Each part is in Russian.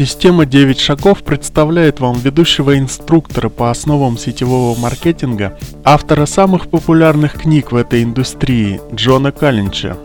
Система 9 шагов представляет вам ведущего инструктора по основам сетевого маркетинга, автора самых популярных книг в этой индустрии Джона Каллинча.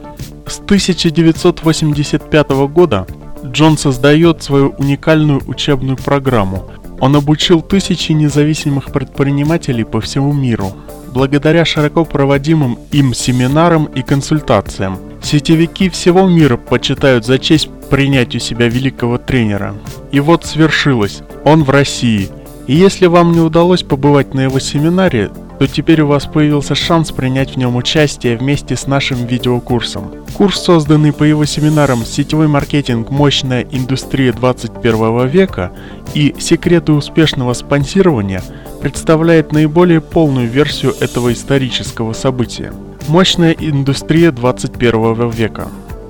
С 1985 года Джон создает свою уникальную учебную программу. Он обучил тысячи независимых предпринимателей по всему миру. Благодаря широко проводимым им семинарам и консультациям, сетевики всего мира почитают за честь принять у себя великого тренера. И вот свершилось, он в России. И если вам не удалось побывать на его семинаре, то теперь у вас появился шанс принять в нем участие вместе с нашим видеокурсом. Курс, созданный по его семинарам «Сетевой маркетинг. Мощная индустрия 21 века» и «Секреты успешного спонсирования» представляет наиболее полную версию этого исторического события. Мощная индустрия 21 века.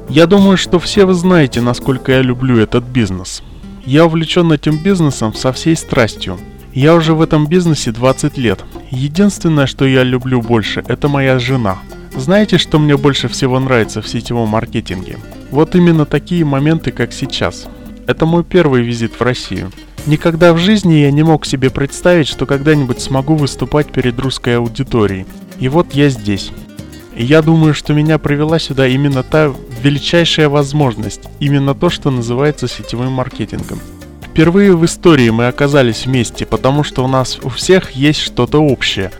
Я думаю, что все вы знаете, насколько я люблю этот бизнес. Я увлечен этим бизнесом со всей страстью. Я уже в этом бизнесе 20 лет. Единственное, что я люблю больше, это моя жена. Знаете, что мне больше всего нравится в сетевом маркетинге? Вот именно такие моменты, как сейчас. Это мой первый визит в Россию. Никогда в жизни я не мог себе представить, что когда-нибудь смогу выступать перед русской аудиторией. И вот я здесь. И я думаю, что меня привела сюда именно та величайшая возможность, именно то, что называется сетевым маркетингом. Впервые в истории мы оказались вместе, потому что у нас у всех есть что-то общее.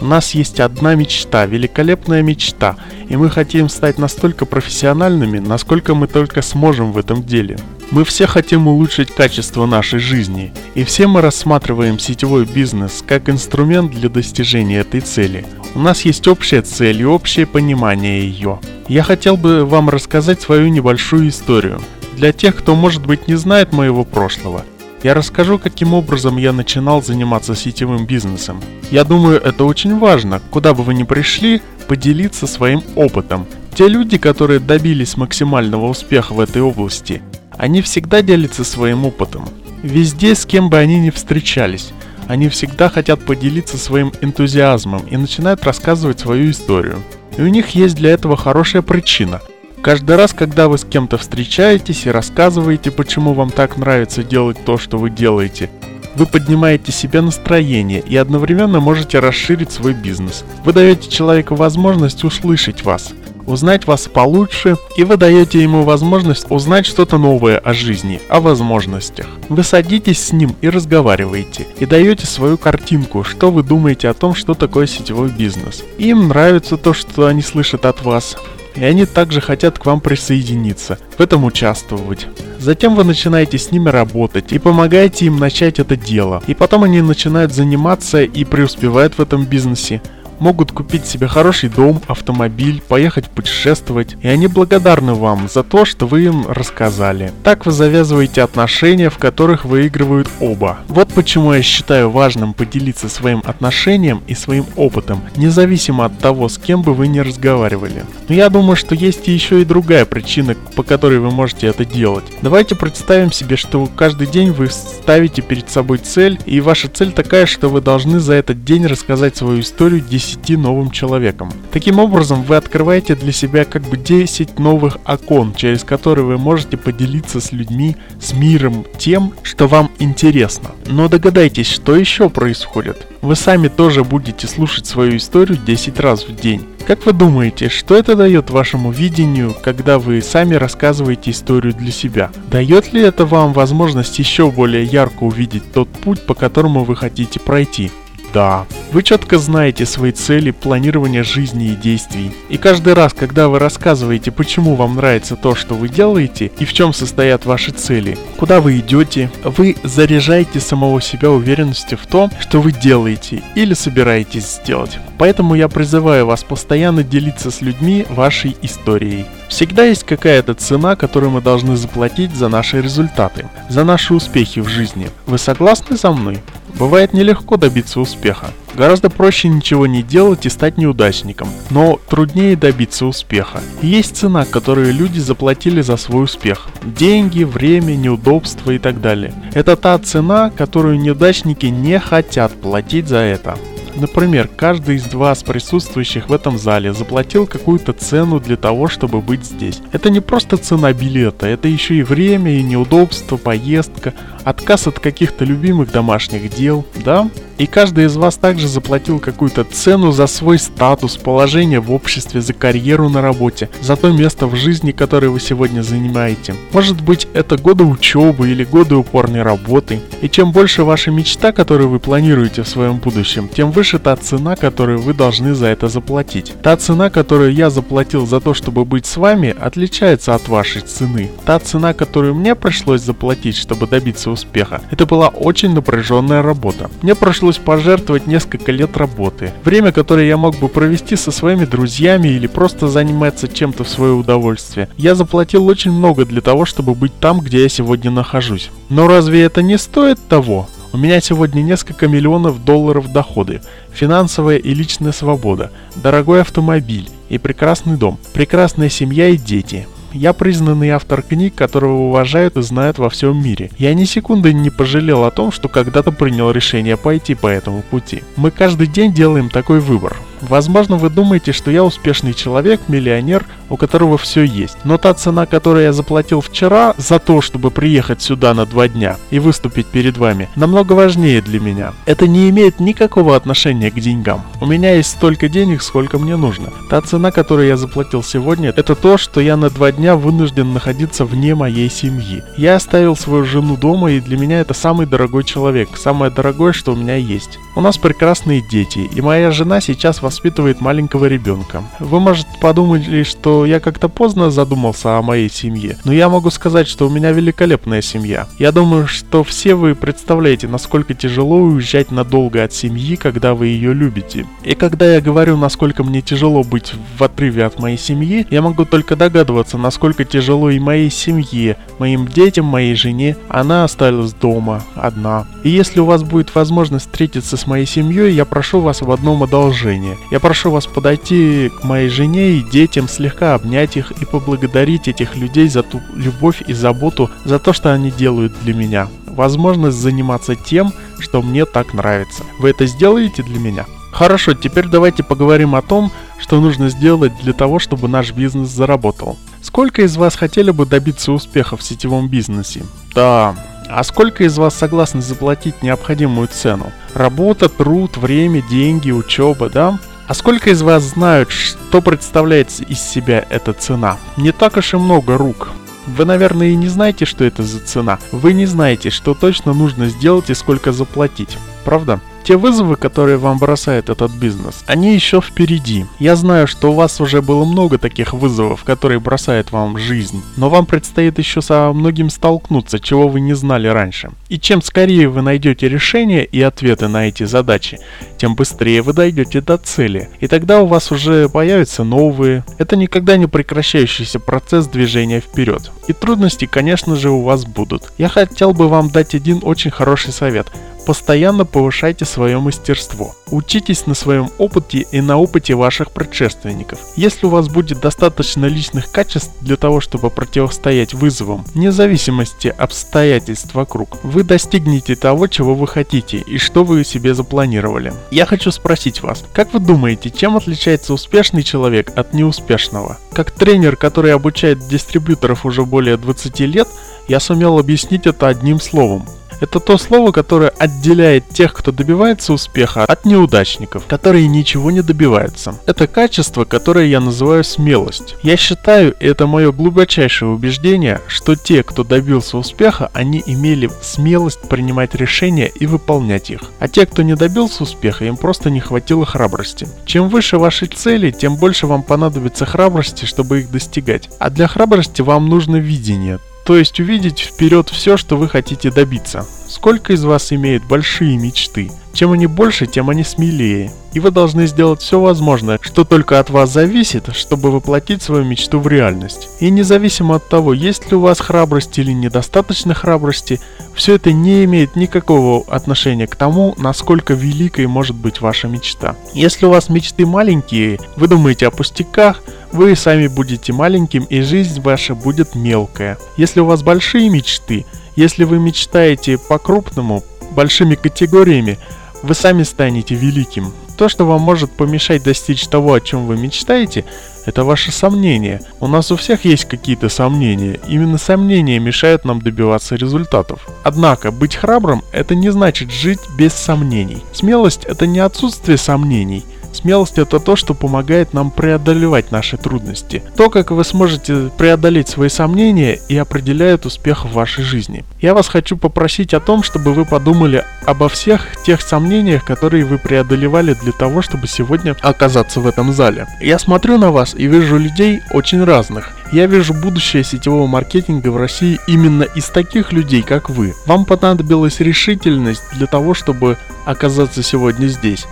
У нас есть одна мечта, великолепная мечта, и мы хотим стать настолько профессиональными, насколько мы только сможем в этом деле. Мы все хотим улучшить качество нашей жизни, и все мы рассматриваем сетевой бизнес как инструмент для достижения этой цели. У нас есть общая цель и общее понимание ее. Я хотел бы вам рассказать свою небольшую историю. Для тех, кто может быть не знает моего прошлого, я расскажу, каким образом я начинал заниматься сетевым бизнесом. Я думаю, это очень важно, куда бы вы ни пришли, поделиться своим опытом. Те люди, которые добились максимального успеха в этой области, они всегда делятся своим опытом. Везде, с кем бы они ни встречались, они всегда хотят поделиться своим энтузиазмом и начинают рассказывать свою историю. И у них есть для этого хорошая причина. Каждый раз, когда вы с кем-то встречаетесь и рассказываете, почему вам так нравится делать то, что вы делаете, вы поднимаете себе настроение и одновременно можете расширить свой бизнес. Вы даете человеку возможность услышать вас – узнать вас получше, и вы даете ему возможность узнать что-то новое о жизни, о возможностях. Вы садитесь с ним и разговариваете, и даете свою картинку, что вы думаете о том, что такое сетевой бизнес. Им нравится то, что они слышат от вас, и они также хотят к вам присоединиться, в этом участвовать. Затем вы начинаете с ними работать и помогаете им начать это дело. И потом они начинают заниматься и преуспевают в этом бизнесе могут купить себе хороший дом, автомобиль, поехать путешествовать, и они благодарны вам за то, что вы им рассказали. Так вы завязываете отношения, в которых выигрывают оба. Вот почему я считаю важным поделиться своим отношением и своим опытом, независимо от того, с кем бы вы ни разговаривали. Но я думаю, что есть еще и другая причина, по которой вы можете это делать. Давайте представим себе, что каждый день вы ставите перед собой цель, и ваша цель такая, что вы должны за этот день рассказать свою историю 10 10 новым человекам. Таким образом, вы открываете для себя как бы 10 новых окон, через которые вы можете поделиться с людьми, с миром тем, что вам интересно. Но догадайтесь, что еще происходит. Вы сами тоже будете слушать свою историю 10 раз в день. Как вы думаете, что это дает вашему видению, когда вы сами рассказываете историю для себя? Дает ли это вам возможность еще более ярко увидеть тот путь, по которому вы хотите пройти? Да. Вы четко знаете свои цели, планирование жизни и действий. И каждый раз, когда вы рассказываете, почему вам нравится то, что вы делаете, и в чем состоят ваши цели, куда вы идете, вы заряжаете самого себя уверенностью в том, что вы делаете или собираетесь сделать. Поэтому я призываю вас постоянно делиться с людьми вашей историей. Всегда есть какая-то цена, которую мы должны заплатить за наши результаты, за наши успехи в жизни. Вы согласны со мной? Бывает нелегко добиться успеха. Гораздо проще ничего не делать и стать неудачником, но труднее добиться успеха. Есть цена, которую люди заплатили за свой успех. Деньги, время, неудобства и так далее. Это та цена, которую неудачники не хотят платить за это. Например, каждый из вас, присутствующих в этом зале, заплатил какую-то цену для того, чтобы быть здесь. Это не просто цена билета, это еще и время, и неудобство, поездка, отказ от каких-то любимых домашних дел, да? И каждый из вас также заплатил какую-то цену за свой статус, положение в обществе, за карьеру на работе, за то место в жизни, которое вы сегодня занимаете. Может быть, это годы учебы или годы упорной работы. И чем больше ваша мечта, которую вы планируете в своем будущем, тем выше та цена, которую вы должны за это заплатить. Та цена, которую я заплатил за то, чтобы быть с вами, отличается от вашей цены. Та цена, которую мне пришлось заплатить, чтобы добиться успеха, это была очень напряженная работа. Мне пришлось пожертвовать несколько лет работы. Время, которое я мог бы провести со своими друзьями или просто заниматься чем-то в свое удовольствие. Я заплатил очень много для того, чтобы быть там, где я сегодня нахожусь. Но разве это не стоит того? У меня сегодня несколько миллионов долларов доходы, финансовая и личная свобода, дорогой автомобиль и прекрасный дом, прекрасная семья и дети. Я признанный автор книг, которого уважают и знают во всем мире. Я ни секунды не пожалел о том, что когда-то принял решение пойти по этому пути. Мы каждый день делаем такой выбор. Возможно, вы думаете, что я успешный человек, миллионер, у которого все есть. Но та цена, которую я заплатил вчера за то, чтобы приехать сюда на два дня и выступить перед вами, намного важнее для меня. Это не имеет никакого отношения к деньгам. У меня есть столько денег, сколько мне нужно. Та цена, которую я заплатил сегодня, это то, что я на два дня вынужден находиться вне моей семьи. Я оставил свою жену дома, и для меня это самый дорогой человек, самое дорогое, что у меня есть. У нас прекрасные дети, и моя жена сейчас воспитывает маленького ребенка. Вы, может, подумали, что я как-то поздно задумался о моей семье, но я могу сказать, что у меня великолепная семья. Я думаю, что все вы представляете, насколько тяжело уезжать надолго от семьи, когда вы ее любите. И когда я говорю, насколько мне тяжело быть в отрыве от моей семьи, я могу только догадываться, насколько тяжело и моей семье, моим детям, моей жене. Она осталась дома, одна. И если у вас будет возможность встретиться с моей семьей, я прошу вас об одном одолжении. Я прошу вас подойти к моей жене и детям, слегка обнять их и поблагодарить этих людей за ту любовь и заботу, за то, что они делают для меня. Возможность заниматься тем, что мне так нравится. Вы это сделаете для меня? Хорошо, теперь давайте поговорим о том, что нужно сделать для того, чтобы наш бизнес заработал. Сколько из вас хотели бы добиться успеха в сетевом бизнесе? Да, а сколько из вас согласны заплатить необходимую цену? Работа, труд, время, деньги, учеба, да? А сколько из вас знают, что представляет из себя эта цена? Не так уж и много рук. Вы, наверное, и не знаете, что это за цена. Вы не знаете, что точно нужно сделать и сколько заплатить. Правда? Те вызовы, которые вам бросает этот бизнес, они еще впереди. Я знаю, что у вас уже было много таких вызовов, которые бросает вам жизнь, но вам предстоит еще со многим столкнуться, чего вы не знали раньше. И чем скорее вы найдете решения и ответы на эти задачи, тем быстрее вы дойдете до цели. И тогда у вас уже появятся новые. Это никогда не прекращающийся процесс движения вперед. И трудности, конечно же, у вас будут. Я хотел бы вам дать один очень хороший совет. Постоянно повышайте свое мастерство. Учитесь на своем опыте и на опыте ваших предшественников. Если у вас будет достаточно личных качеств для того, чтобы противостоять вызовам, вне зависимости обстоятельств вокруг, вы достигнете того, чего вы хотите и что вы себе запланировали. Я хочу спросить вас, как вы думаете, чем отличается успешный человек от неуспешного? Как тренер, который обучает дистрибьюторов уже более 20 лет, я сумел объяснить это одним словом это то слово, которое отделяет тех, кто добивается успеха, от неудачников, которые ничего не добиваются. Это качество, которое я называю смелость. Я считаю, и это мое глубочайшее убеждение, что те, кто добился успеха, они имели смелость принимать решения и выполнять их. А те, кто не добился успеха, им просто не хватило храбрости. Чем выше ваши цели, тем больше вам понадобится храбрости, чтобы их достигать. А для храбрости вам нужно видение, то есть увидеть вперед все, что вы хотите добиться. Сколько из вас имеет большие мечты? Чем они больше, тем они смелее. И вы должны сделать все возможное, что только от вас зависит, чтобы воплотить свою мечту в реальность. И независимо от того, есть ли у вас храбрость или недостаточно храбрости, все это не имеет никакого отношения к тому, насколько великой может быть ваша мечта. Если у вас мечты маленькие, вы думаете о пустяках, вы сами будете маленьким и жизнь ваша будет мелкая. Если у вас большие мечты, если вы мечтаете по-крупному, большими категориями, вы сами станете великим. То, что вам может помешать достичь того, о чем вы мечтаете, это ваши сомнения. У нас у всех есть какие-то сомнения. Именно сомнения мешают нам добиваться результатов. Однако, быть храбрым – это не значит жить без сомнений. Смелость – это не отсутствие сомнений – Смелость это то, что помогает нам преодолевать наши трудности. То, как вы сможете преодолеть свои сомнения и определяет успех в вашей жизни. Я вас хочу попросить о том, чтобы вы подумали обо всех тех сомнениях, которые вы преодолевали для того, чтобы сегодня оказаться в этом зале. Я смотрю на вас и вижу людей очень разных. Я вижу будущее сетевого маркетинга в России именно из таких людей, как вы. Вам понадобилась решительность для того, чтобы оказаться сегодня здесь.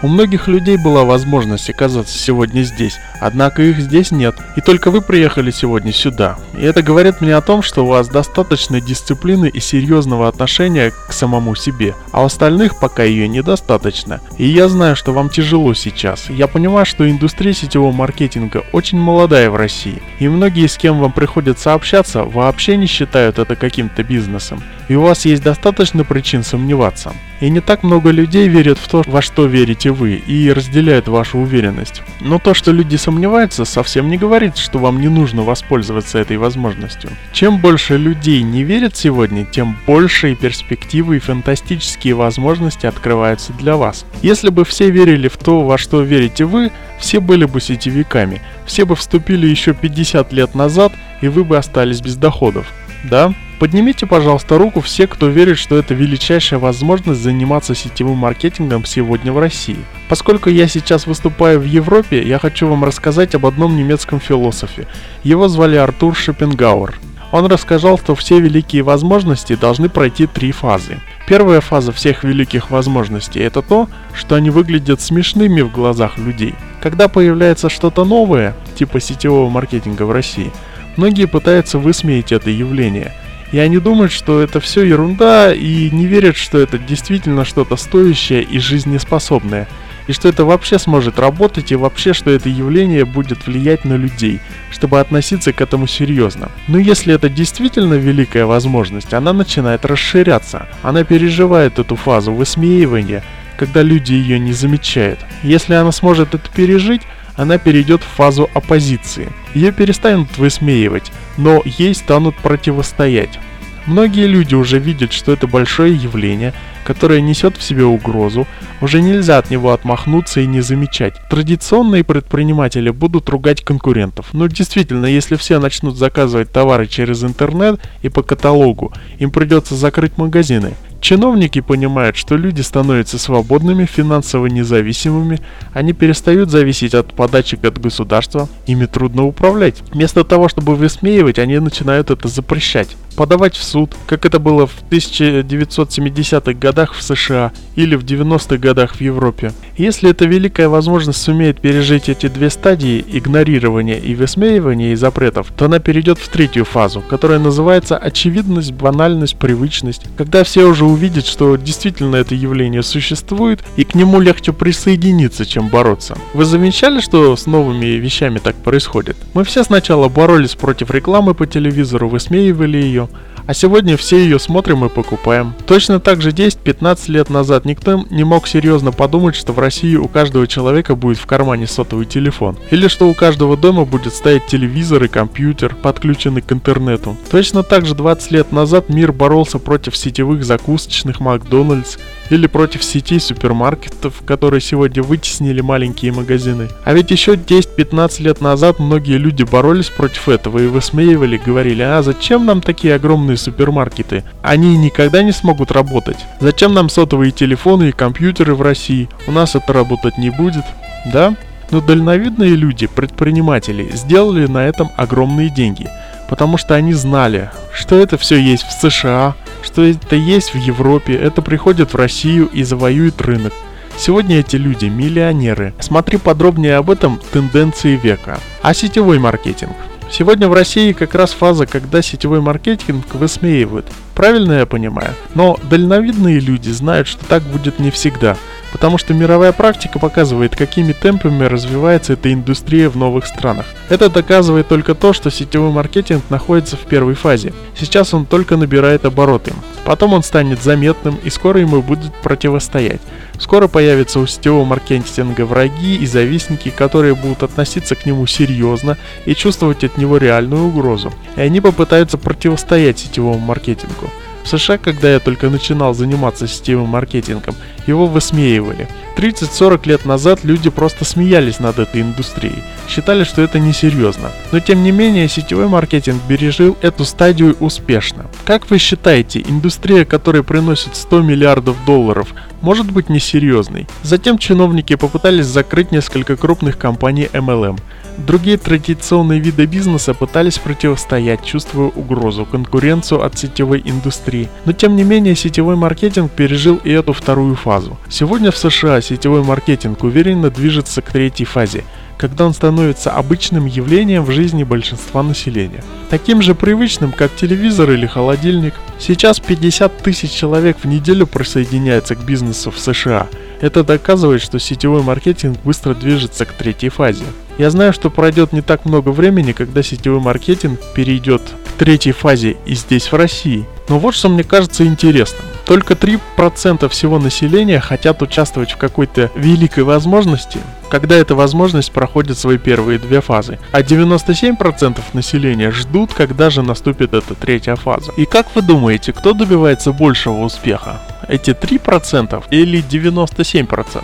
У многих людей была возможность оказаться сегодня здесь, однако их здесь нет, и только вы приехали сегодня сюда. И это говорит мне о том, что у вас достаточно дисциплины и серьезного отношения к самому себе, а у остальных пока ее недостаточно. И я знаю, что вам тяжело сейчас. Я понимаю, что индустрия сетевого маркетинга очень молодая в России, и многие, с кем вам приходится общаться, вообще не считают это каким-то бизнесом. И у вас есть достаточно причин сомневаться. И не так много людей верят в то, во что верите вы, и разделяют вашу уверенность. Но то, что люди сомневаются, совсем не говорит, что вам не нужно воспользоваться этой возможностью. Чем больше людей не верят сегодня, тем большие перспективы и фантастические возможности открываются для вас. Если бы все верили в то, во что верите вы, все были бы сетевиками, все бы вступили еще 50 лет назад, и вы бы остались без доходов. Да? Поднимите, пожалуйста, руку все, кто верит, что это величайшая возможность заниматься сетевым маркетингом сегодня в России. Поскольку я сейчас выступаю в Европе, я хочу вам рассказать об одном немецком философе. Его звали Артур Шопенгауэр. Он рассказал, что все великие возможности должны пройти три фазы. Первая фаза всех великих возможностей – это то, что они выглядят смешными в глазах людей. Когда появляется что-то новое, типа сетевого маркетинга в России, многие пытаются высмеять это явление – и они думают, что это все ерунда и не верят, что это действительно что-то стоящее и жизнеспособное. И что это вообще сможет работать и вообще, что это явление будет влиять на людей, чтобы относиться к этому серьезно. Но если это действительно великая возможность, она начинает расширяться. Она переживает эту фазу высмеивания, когда люди ее не замечают. Если она сможет это пережить, она перейдет в фазу оппозиции. Ее перестанут высмеивать, но ей станут противостоять. Многие люди уже видят, что это большое явление, которое несет в себе угрозу, уже нельзя от него отмахнуться и не замечать. Традиционные предприниматели будут ругать конкурентов. Но действительно, если все начнут заказывать товары через интернет и по каталогу, им придется закрыть магазины. Чиновники понимают, что люди становятся свободными, финансово независимыми, они перестают зависеть от подачек от государства, ими трудно управлять. Вместо того, чтобы высмеивать, они начинают это запрещать подавать в суд, как это было в 1970-х годах в США или в 90-х годах в Европе. Если эта великая возможность сумеет пережить эти две стадии игнорирования и высмеивания и запретов, то она перейдет в третью фазу, которая называется очевидность, банальность, привычность, когда все уже увидят, что действительно это явление существует и к нему легче присоединиться, чем бороться. Вы замечали, что с новыми вещами так происходит? Мы все сначала боролись против рекламы по телевизору, высмеивали ее, а сегодня все ее смотрим и покупаем. Точно так же 10-15 лет назад никто не мог серьезно подумать, что в России у каждого человека будет в кармане сотовый телефон. Или что у каждого дома будет стоять телевизор и компьютер, подключенный к интернету. Точно так же 20 лет назад мир боролся против сетевых закусочных Макдональдс или против сетей супермаркетов, которые сегодня вытеснили маленькие магазины. А ведь еще 10-15 лет назад многие люди боролись против этого и высмеивали, говорили, а зачем нам такие огромные супермаркеты? Они никогда не смогут работать. Зачем нам сотовые телефоны и компьютеры в России? У нас это работать не будет. Да? Но дальновидные люди, предприниматели, сделали на этом огромные деньги, потому что они знали, что это все есть в США, что это есть в Европе, это приходит в Россию и завоюет рынок. Сегодня эти люди миллионеры. Смотри подробнее об этом тенденции века. А сетевой маркетинг? Сегодня в России как раз фаза, когда сетевой маркетинг высмеивают. Правильно я понимаю? Но дальновидные люди знают, что так будет не всегда. Потому что мировая практика показывает, какими темпами развивается эта индустрия в новых странах. Это доказывает только то, что сетевой маркетинг находится в первой фазе. Сейчас он только набирает обороты. Потом он станет заметным и скоро ему будет противостоять. Скоро появятся у сетевого маркетинга враги и завистники, которые будут относиться к нему серьезно и чувствовать от него реальную угрозу. И они попытаются противостоять сетевому маркетингу. В США, когда я только начинал заниматься сетевым маркетингом, его высмеивали. 30-40 лет назад люди просто смеялись над этой индустрией, считали, что это несерьезно. Но тем не менее, сетевой маркетинг пережил эту стадию успешно. Как вы считаете, индустрия, которая приносит 100 миллиардов долларов, может быть несерьезной? Затем чиновники попытались закрыть несколько крупных компаний MLM – Другие традиционные виды бизнеса пытались противостоять, чувствуя угрозу, конкуренцию от сетевой индустрии. Но тем не менее сетевой маркетинг пережил и эту вторую фазу. Сегодня в США сетевой маркетинг уверенно движется к третьей фазе когда он становится обычным явлением в жизни большинства населения. Таким же привычным, как телевизор или холодильник. Сейчас 50 тысяч человек в неделю присоединяются к бизнесу в США. Это доказывает, что сетевой маркетинг быстро движется к третьей фазе. Я знаю, что пройдет не так много времени, когда сетевой маркетинг перейдет к третьей фазе и здесь в России. Но вот что мне кажется интересным. Только 3% всего населения хотят участвовать в какой-то великой возможности, когда эта возможность проходит свои первые две фазы. А 97% населения ждут, когда же наступит эта третья фаза. И как вы думаете, кто добивается большего успеха? Эти 3% или 97%?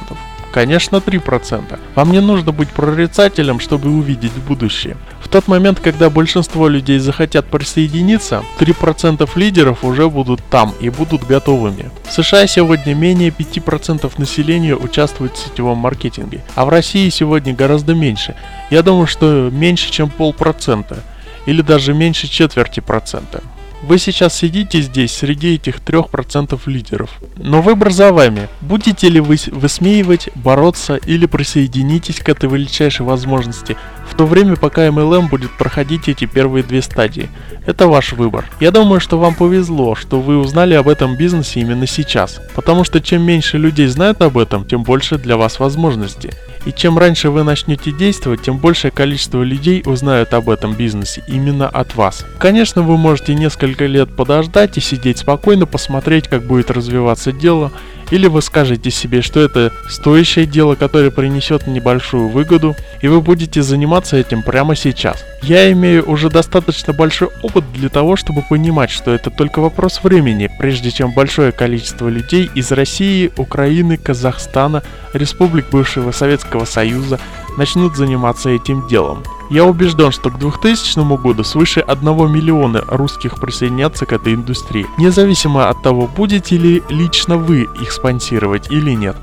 Конечно 3%. Вам не нужно быть прорицателем, чтобы увидеть будущее. В тот момент, когда большинство людей захотят присоединиться, 3% лидеров уже будут там и будут готовыми. В США сегодня менее 5% населения участвует в сетевом маркетинге, а в России сегодня гораздо меньше. Я думаю, что меньше, чем полпроцента или даже меньше четверти процента. Вы сейчас сидите здесь среди этих 3% лидеров. Но выбор за вами. Будете ли вы высмеивать, бороться или присоединитесь к этой величайшей возможности, в то время пока MLM будет проходить эти первые две стадии. Это ваш выбор. Я думаю, что вам повезло, что вы узнали об этом бизнесе именно сейчас, потому что чем меньше людей знают об этом, тем больше для вас возможностей. И чем раньше вы начнете действовать, тем большее количество людей узнают об этом бизнесе именно от вас. Конечно, вы можете несколько лет подождать и сидеть спокойно, посмотреть, как будет развиваться дело, или вы скажете себе, что это стоящее дело, которое принесет небольшую выгоду, и вы будете заниматься этим прямо сейчас. Я имею уже достаточно большой опыт для того, чтобы понимать, что это только вопрос времени, прежде чем большое количество людей из России, Украины, Казахстана, республик бывшего Советского Союза начнут заниматься этим делом. Я убежден, что к 2000 году свыше 1 миллиона русских присоединятся к этой индустрии, независимо от того, будете ли лично вы их спонсировать или нет.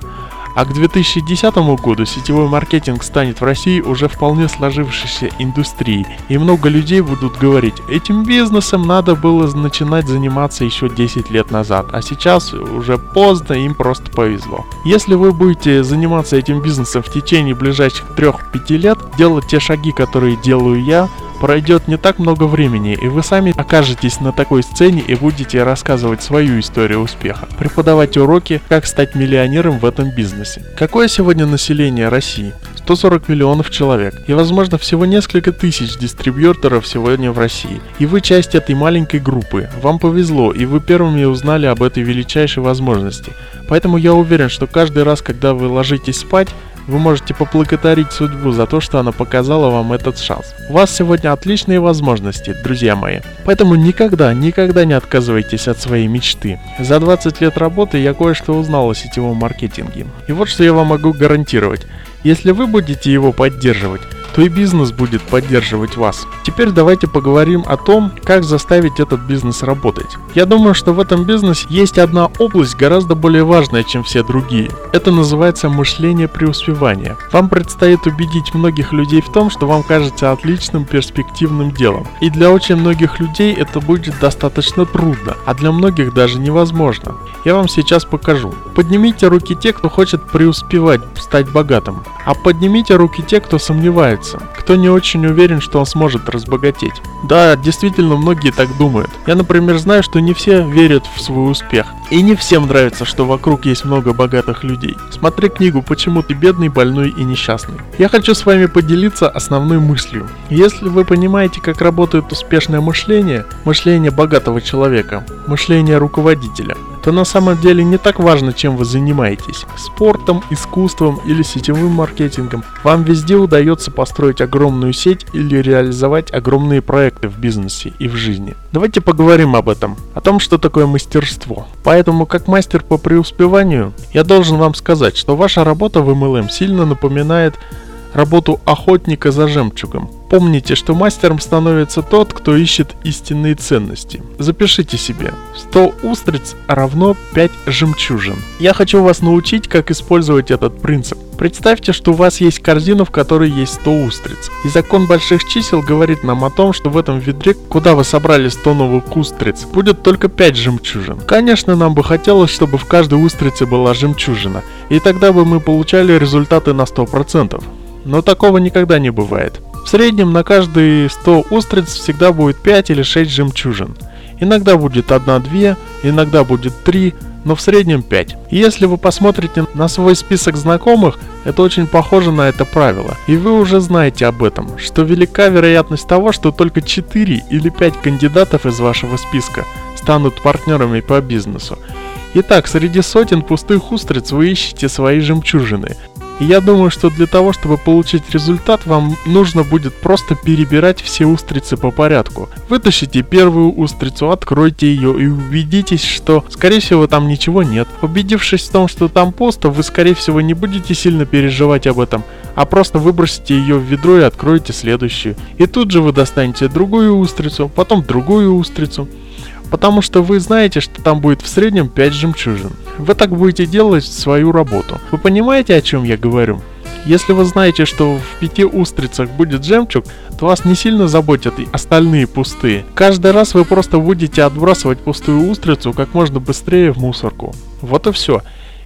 А к 2010 году сетевой маркетинг станет в России уже вполне сложившейся индустрией, и много людей будут говорить, этим бизнесом надо было начинать заниматься еще 10 лет назад, а сейчас уже поздно, им просто повезло. Если вы будете заниматься этим бизнесом в течение ближайших 3-5 лет, делать те шаги, которые делаю я, пройдет не так много времени, и вы сами окажетесь на такой сцене и будете рассказывать свою историю успеха, преподавать уроки, как стать миллионером в этом бизнесе. Какое сегодня население России? 140 миллионов человек, и возможно всего несколько тысяч дистрибьюторов сегодня в России. И вы часть этой маленькой группы. Вам повезло, и вы первыми узнали об этой величайшей возможности. Поэтому я уверен, что каждый раз, когда вы ложитесь спать, вы можете поблагодарить судьбу за то, что она показала вам этот шанс. У вас сегодня отличные возможности, друзья мои. Поэтому никогда, никогда не отказывайтесь от своей мечты. За 20 лет работы я кое-что узнал о сетевом маркетинге. И вот что я вам могу гарантировать. Если вы будете его поддерживать, то и бизнес будет поддерживать вас. Теперь давайте поговорим о том, как заставить этот бизнес работать. Я думаю, что в этом бизнесе есть одна область гораздо более важная, чем все другие. Это называется мышление преуспевания. Вам предстоит убедить многих людей в том, что вам кажется отличным перспективным делом. И для очень многих людей это будет достаточно трудно, а для многих даже невозможно. Я вам сейчас покажу. Поднимите руки те, кто хочет преуспевать, стать богатым. А поднимите руки те, кто сомневается сомневается, кто не очень уверен, что он сможет разбогатеть. Да, действительно, многие так думают. Я, например, знаю, что не все верят в свой успех. И не всем нравится, что вокруг есть много богатых людей. Смотри книгу «Почему ты бедный, больной и несчастный». Я хочу с вами поделиться основной мыслью. Если вы понимаете, как работает успешное мышление, мышление богатого человека, мышление руководителя, то на самом деле не так важно, чем вы занимаетесь. Спортом, искусством или сетевым маркетингом. Вам везде удается построить огромную сеть или реализовать огромные проекты в бизнесе и в жизни. Давайте поговорим об этом, о том, что такое мастерство. Поэтому, как мастер по преуспеванию, я должен вам сказать, что ваша работа в MLM сильно напоминает работу охотника за жемчугом. Помните, что мастером становится тот, кто ищет истинные ценности. Запишите себе. 100 устриц равно 5 жемчужин. Я хочу вас научить, как использовать этот принцип. Представьте, что у вас есть корзина, в которой есть 100 устриц. И закон больших чисел говорит нам о том, что в этом ведре, куда вы собрали 100 новых устриц, будет только 5 жемчужин. Конечно, нам бы хотелось, чтобы в каждой устрице была жемчужина, и тогда бы мы получали результаты на 100% но такого никогда не бывает. В среднем на каждые 100 устриц всегда будет 5 или 6 жемчужин. Иногда будет 1-2, иногда будет 3, но в среднем 5. И если вы посмотрите на свой список знакомых, это очень похоже на это правило. И вы уже знаете об этом, что велика вероятность того, что только 4 или 5 кандидатов из вашего списка станут партнерами по бизнесу. Итак, среди сотен пустых устриц вы ищете свои жемчужины – и я думаю, что для того, чтобы получить результат, вам нужно будет просто перебирать все устрицы по порядку. Вытащите первую устрицу, откройте ее и убедитесь, что, скорее всего, там ничего нет. Убедившись в том, что там пусто, вы, скорее всего, не будете сильно переживать об этом, а просто выбросите ее в ведро и откроете следующую. И тут же вы достанете другую устрицу, потом другую устрицу потому что вы знаете, что там будет в среднем 5 жемчужин. Вы так будете делать свою работу. Вы понимаете, о чем я говорю? Если вы знаете, что в пяти устрицах будет жемчуг, то вас не сильно заботят и остальные пустые. Каждый раз вы просто будете отбрасывать пустую устрицу как можно быстрее в мусорку. Вот и все.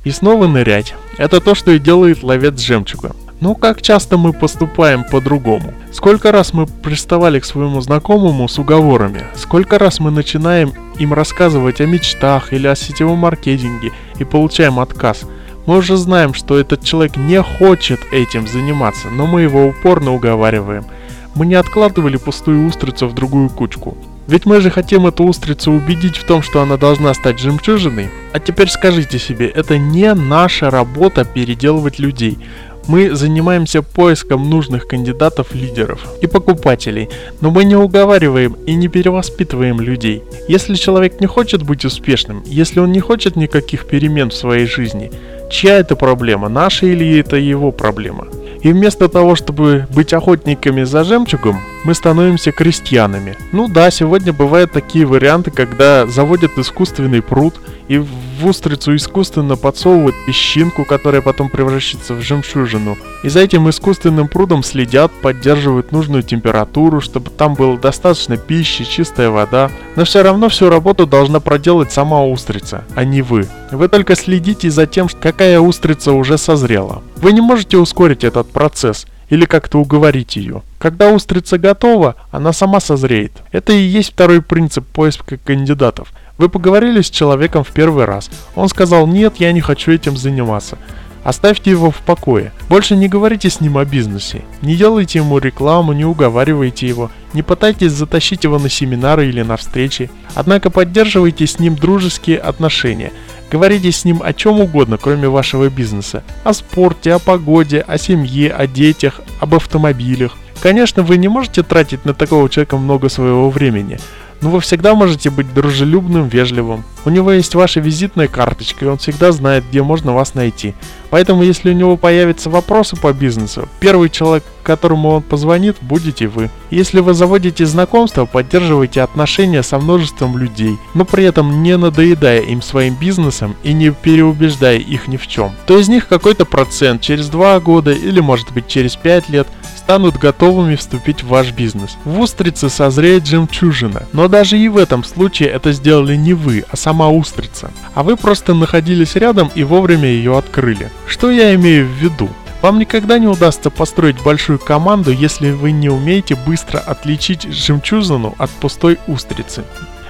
И снова нырять. Это то, что и делает ловец жемчуга. Но как часто мы поступаем по-другому? Сколько раз мы приставали к своему знакомому с уговорами? Сколько раз мы начинаем им рассказывать о мечтах или о сетевом маркетинге и получаем отказ? Мы уже знаем, что этот человек не хочет этим заниматься, но мы его упорно уговариваем. Мы не откладывали пустую устрицу в другую кучку. Ведь мы же хотим эту устрицу убедить в том, что она должна стать жемчужиной. А теперь скажите себе, это не наша работа переделывать людей. Мы занимаемся поиском нужных кандидатов-лидеров и покупателей, но мы не уговариваем и не перевоспитываем людей. Если человек не хочет быть успешным, если он не хочет никаких перемен в своей жизни, чья это проблема, наша или это его проблема? И вместо того, чтобы быть охотниками за жемчугом, мы становимся крестьянами. Ну да, сегодня бывают такие варианты, когда заводят искусственный пруд и в устрицу искусственно подсовывают песчинку, которая потом превращается в жемчужину. И за этим искусственным прудом следят, поддерживают нужную температуру, чтобы там было достаточно пищи, чистая вода. Но все равно всю работу должна проделать сама устрица, а не вы. Вы только следите за тем, какая устрица уже созрела. Вы не можете ускорить этот процесс или как-то уговорить ее. Когда устрица готова, она сама созреет. Это и есть второй принцип поиска кандидатов. Вы поговорили с человеком в первый раз. Он сказал, нет, я не хочу этим заниматься. Оставьте его в покое. Больше не говорите с ним о бизнесе. Не делайте ему рекламу, не уговаривайте его. Не пытайтесь затащить его на семинары или на встречи. Однако поддерживайте с ним дружеские отношения. Говорите с ним о чем угодно, кроме вашего бизнеса. О спорте, о погоде, о семье, о детях, об автомобилях. Конечно, вы не можете тратить на такого человека много своего времени, но вы всегда можете быть дружелюбным, вежливым. У него есть ваша визитная карточка, и он всегда знает, где можно вас найти. Поэтому, если у него появятся вопросы по бизнесу, первый человек, которому он позвонит, будете вы. Если вы заводите знакомства, поддерживайте отношения со множеством людей, но при этом не надоедая им своим бизнесом и не переубеждая их ни в чем. То из них какой-то процент через 2 года или может быть через 5 лет станут готовыми вступить в ваш бизнес. В устрице созреет жемчужина, но даже и в этом случае это сделали не вы, а сама устрица. А вы просто находились рядом и вовремя ее открыли. Что я имею в виду? Вам никогда не удастся построить большую команду, если вы не умеете быстро отличить жемчужину от пустой устрицы.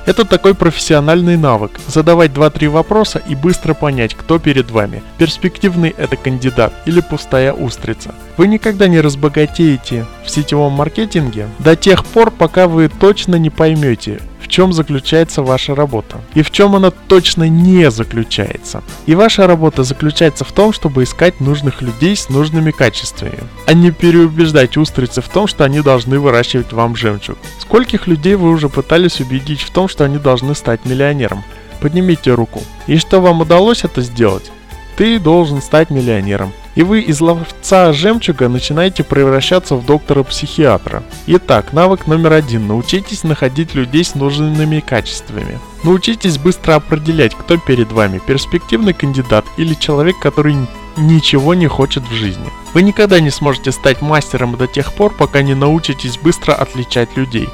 Это такой профессиональный навык – задавать 2-3 вопроса и быстро понять, кто перед вами. Перспективный это кандидат или пустая устрица. Вы никогда не разбогатеете в сетевом маркетинге до тех пор, пока вы точно не поймете, в чем заключается ваша работа и в чем она точно не заключается. И ваша работа заключается в том, чтобы искать нужных людей с нужными качествами, а не переубеждать устрицы в том, что они должны выращивать вам жемчуг. Скольких людей вы уже пытались убедить в том, что они должны стать миллионером? Поднимите руку. И что вам удалось это сделать? Ты должен стать миллионером и вы из ловца жемчуга начинаете превращаться в доктора-психиатра. Итак, навык номер один. Научитесь находить людей с нужными качествами. Научитесь быстро определять, кто перед вами, перспективный кандидат или человек, который ничего не хочет в жизни. Вы никогда не сможете стать мастером до тех пор, пока не научитесь быстро отличать людей.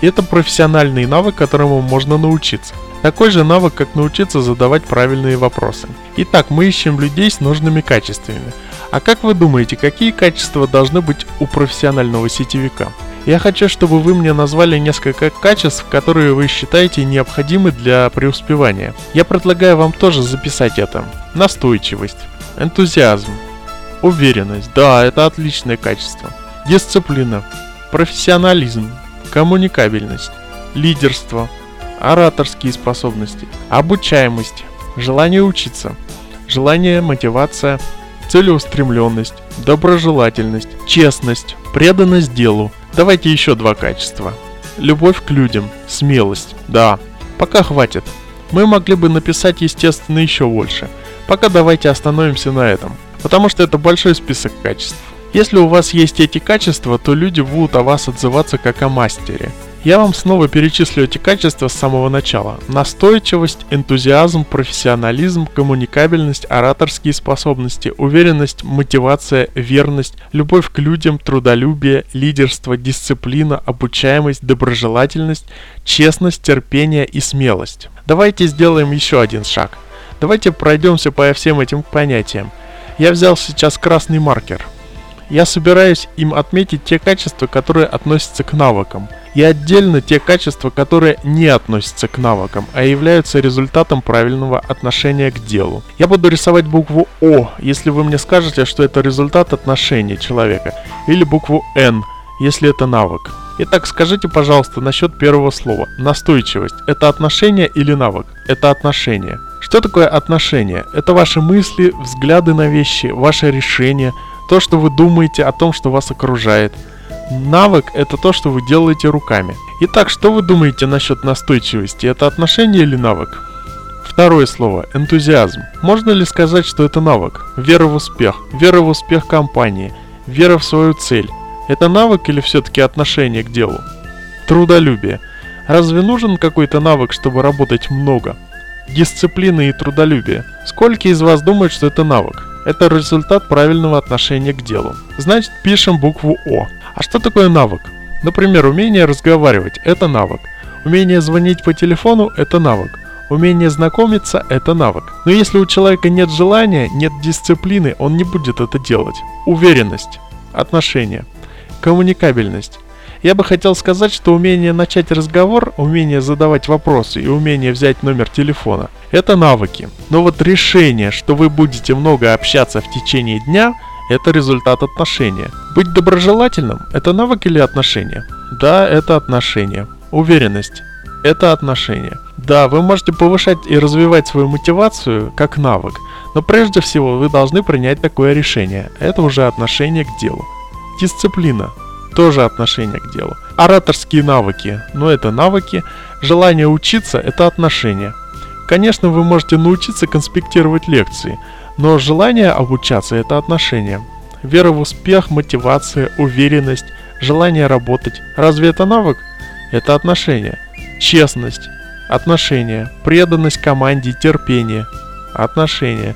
Это профессиональный навык, которому можно научиться. Такой же навык, как научиться задавать правильные вопросы. Итак, мы ищем людей с нужными качествами. А как вы думаете, какие качества должны быть у профессионального сетевика? Я хочу, чтобы вы мне назвали несколько качеств, которые вы считаете необходимы для преуспевания. Я предлагаю вам тоже записать это. Настойчивость, энтузиазм, уверенность, да, это отличное качество. Дисциплина, профессионализм, коммуникабельность, лидерство – ораторские способности, обучаемость, желание учиться, желание, мотивация, целеустремленность, доброжелательность, честность, преданность делу. Давайте еще два качества. Любовь к людям, смелость. Да, пока хватит. Мы могли бы написать, естественно, еще больше. Пока давайте остановимся на этом, потому что это большой список качеств. Если у вас есть эти качества, то люди будут о вас отзываться как о мастере. Я вам снова перечислю эти качества с самого начала. Настойчивость, энтузиазм, профессионализм, коммуникабельность, ораторские способности, уверенность, мотивация, верность, любовь к людям, трудолюбие, лидерство, дисциплина, обучаемость, доброжелательность, честность, терпение и смелость. Давайте сделаем еще один шаг. Давайте пройдемся по всем этим понятиям. Я взял сейчас красный маркер. Я собираюсь им отметить те качества, которые относятся к навыкам – и отдельно те качества, которые не относятся к навыкам, а являются результатом правильного отношения к делу. Я буду рисовать букву О, если вы мне скажете, что это результат отношения человека, или букву Н, если это навык. Итак, скажите, пожалуйста, насчет первого слова. Настойчивость. Это отношение или навык? Это отношение. Что такое отношение? Это ваши мысли, взгляды на вещи, ваше решение, то, что вы думаете о том, что вас окружает – Навык – это то, что вы делаете руками. Итак, что вы думаете насчет настойчивости? Это отношение или навык? Второе слово – энтузиазм. Можно ли сказать, что это навык? Вера в успех, вера в успех компании, вера в свою цель. Это навык или все-таки отношение к делу? Трудолюбие. Разве нужен какой-то навык, чтобы работать много? Дисциплина и трудолюбие. Сколько из вас думают, что это навык? Это результат правильного отношения к делу. Значит, пишем букву О. А что такое навык? Например, умение разговаривать – это навык. Умение звонить по телефону – это навык. Умение знакомиться – это навык. Но если у человека нет желания, нет дисциплины, он не будет это делать. Уверенность, отношения, коммуникабельность. Я бы хотел сказать, что умение начать разговор, умение задавать вопросы и умение взять номер телефона – это навыки. Но вот решение, что вы будете много общаться в течение дня – это результат отношения. Быть доброжелательным – это навык или отношение? Да, это отношение. Уверенность – это отношение. Да, вы можете повышать и развивать свою мотивацию как навык, но прежде всего вы должны принять такое решение. Это уже отношение к делу. Дисциплина – тоже отношение к делу. Ораторские навыки – ну это навыки. Желание учиться – это отношение. Конечно, вы можете научиться конспектировать лекции – но желание обучаться – это отношение. Вера в успех, мотивация, уверенность, желание работать. Разве это навык? Это отношение. Честность, отношения, преданность команде, терпение, отношения,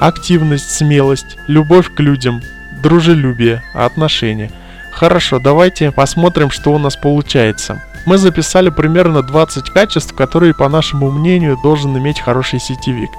активность, смелость, любовь к людям, дружелюбие, отношения. Хорошо, давайте посмотрим, что у нас получается. Мы записали примерно 20 качеств, которые, по нашему мнению, должен иметь хороший сетевик.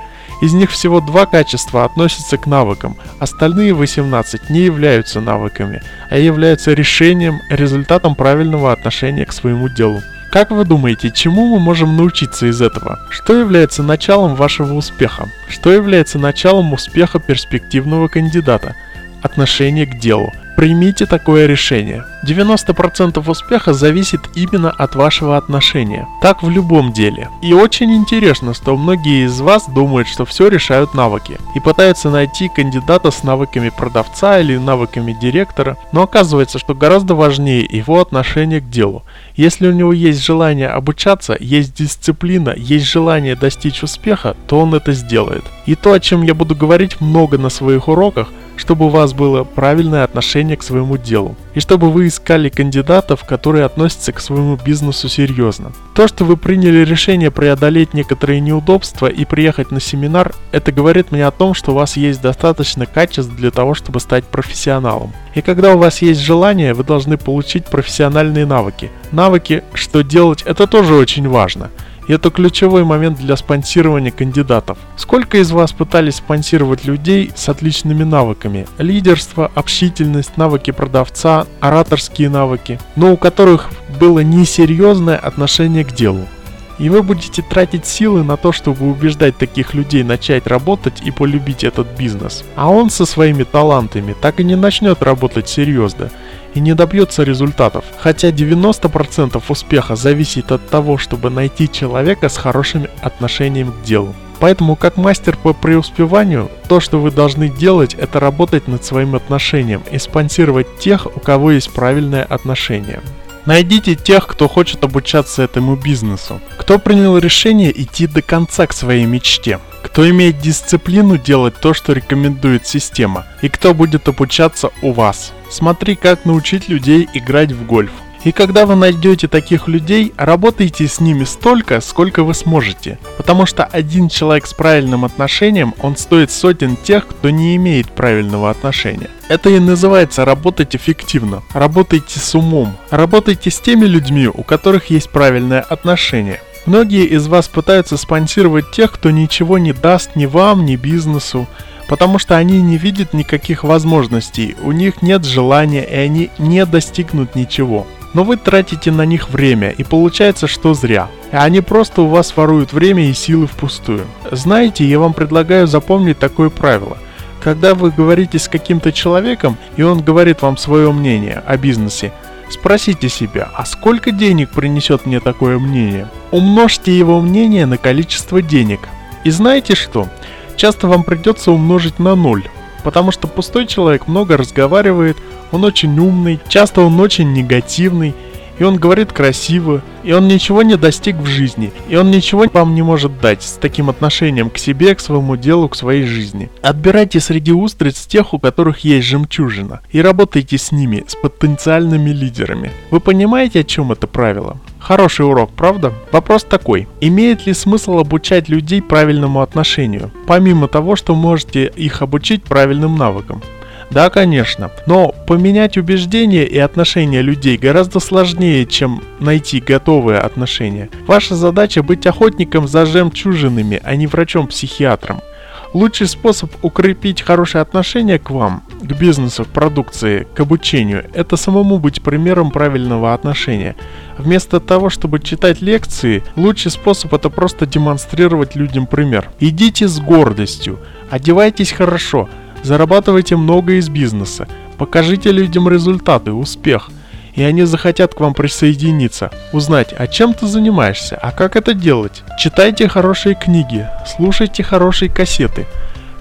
Из них всего два качества относятся к навыкам, остальные 18 не являются навыками, а являются решением, результатом правильного отношения к своему делу. Как вы думаете, чему мы можем научиться из этого? Что является началом вашего успеха? Что является началом успеха перспективного кандидата? Отношение к делу. Примите такое решение. 90% успеха зависит именно от вашего отношения. Так в любом деле. И очень интересно, что многие из вас думают, что все решают навыки. И пытаются найти кандидата с навыками продавца или навыками директора. Но оказывается, что гораздо важнее его отношение к делу. Если у него есть желание обучаться, есть дисциплина, есть желание достичь успеха, то он это сделает. И то, о чем я буду говорить много на своих уроках – чтобы у вас было правильное отношение к своему делу, и чтобы вы искали кандидатов, которые относятся к своему бизнесу серьезно. То, что вы приняли решение преодолеть некоторые неудобства и приехать на семинар, это говорит мне о том, что у вас есть достаточно качеств для того, чтобы стать профессионалом. И когда у вас есть желание, вы должны получить профессиональные навыки. Навыки, что делать, это тоже очень важно. И это ключевой момент для спонсирования кандидатов. Сколько из вас пытались спонсировать людей с отличными навыками? Лидерство, общительность, навыки продавца, ораторские навыки, но у которых было несерьезное отношение к делу. И вы будете тратить силы на то, чтобы убеждать таких людей начать работать и полюбить этот бизнес. А он со своими талантами так и не начнет работать серьезно и не добьется результатов. Хотя 90% успеха зависит от того, чтобы найти человека с хорошим отношением к делу. Поэтому как мастер по преуспеванию, то, что вы должны делать, это работать над своим отношением и спонсировать тех, у кого есть правильное отношение. Найдите тех, кто хочет обучаться этому бизнесу, кто принял решение идти до конца к своей мечте, кто имеет дисциплину делать то, что рекомендует система, и кто будет обучаться у вас. Смотри, как научить людей играть в гольф. И когда вы найдете таких людей, работайте с ними столько, сколько вы сможете. Потому что один человек с правильным отношением, он стоит сотен тех, кто не имеет правильного отношения. Это и называется работать эффективно. Работайте с умом. Работайте с теми людьми, у которых есть правильное отношение. Многие из вас пытаются спонсировать тех, кто ничего не даст ни вам, ни бизнесу потому что они не видят никаких возможностей, у них нет желания и они не достигнут ничего но вы тратите на них время, и получается, что зря. Они просто у вас воруют время и силы впустую. Знаете, я вам предлагаю запомнить такое правило. Когда вы говорите с каким-то человеком, и он говорит вам свое мнение о бизнесе, Спросите себя, а сколько денег принесет мне такое мнение? Умножьте его мнение на количество денег. И знаете что? Часто вам придется умножить на ноль, потому что пустой человек много разговаривает, он очень умный, часто он очень негативный, и он говорит красиво, и он ничего не достиг в жизни, и он ничего вам не может дать с таким отношением к себе, к своему делу, к своей жизни. Отбирайте среди устриц тех, у которых есть жемчужина, и работайте с ними, с потенциальными лидерами. Вы понимаете, о чем это правило? Хороший урок, правда? Вопрос такой. Имеет ли смысл обучать людей правильному отношению? Помимо того, что можете их обучить правильным навыкам. Да, конечно. Но поменять убеждения и отношения людей гораздо сложнее, чем найти готовые отношения. Ваша задача быть охотником за жемчужинами, а не врачом-психиатром. Лучший способ укрепить хорошие отношения к вам, к бизнесу, к продукции, к обучению – это самому быть примером правильного отношения. Вместо того, чтобы читать лекции, лучший способ – это просто демонстрировать людям пример. Идите с гордостью, одевайтесь хорошо – Зарабатывайте много из бизнеса, покажите людям результаты, успех, и они захотят к вам присоединиться, узнать, а чем ты занимаешься, а как это делать. Читайте хорошие книги, слушайте хорошие кассеты.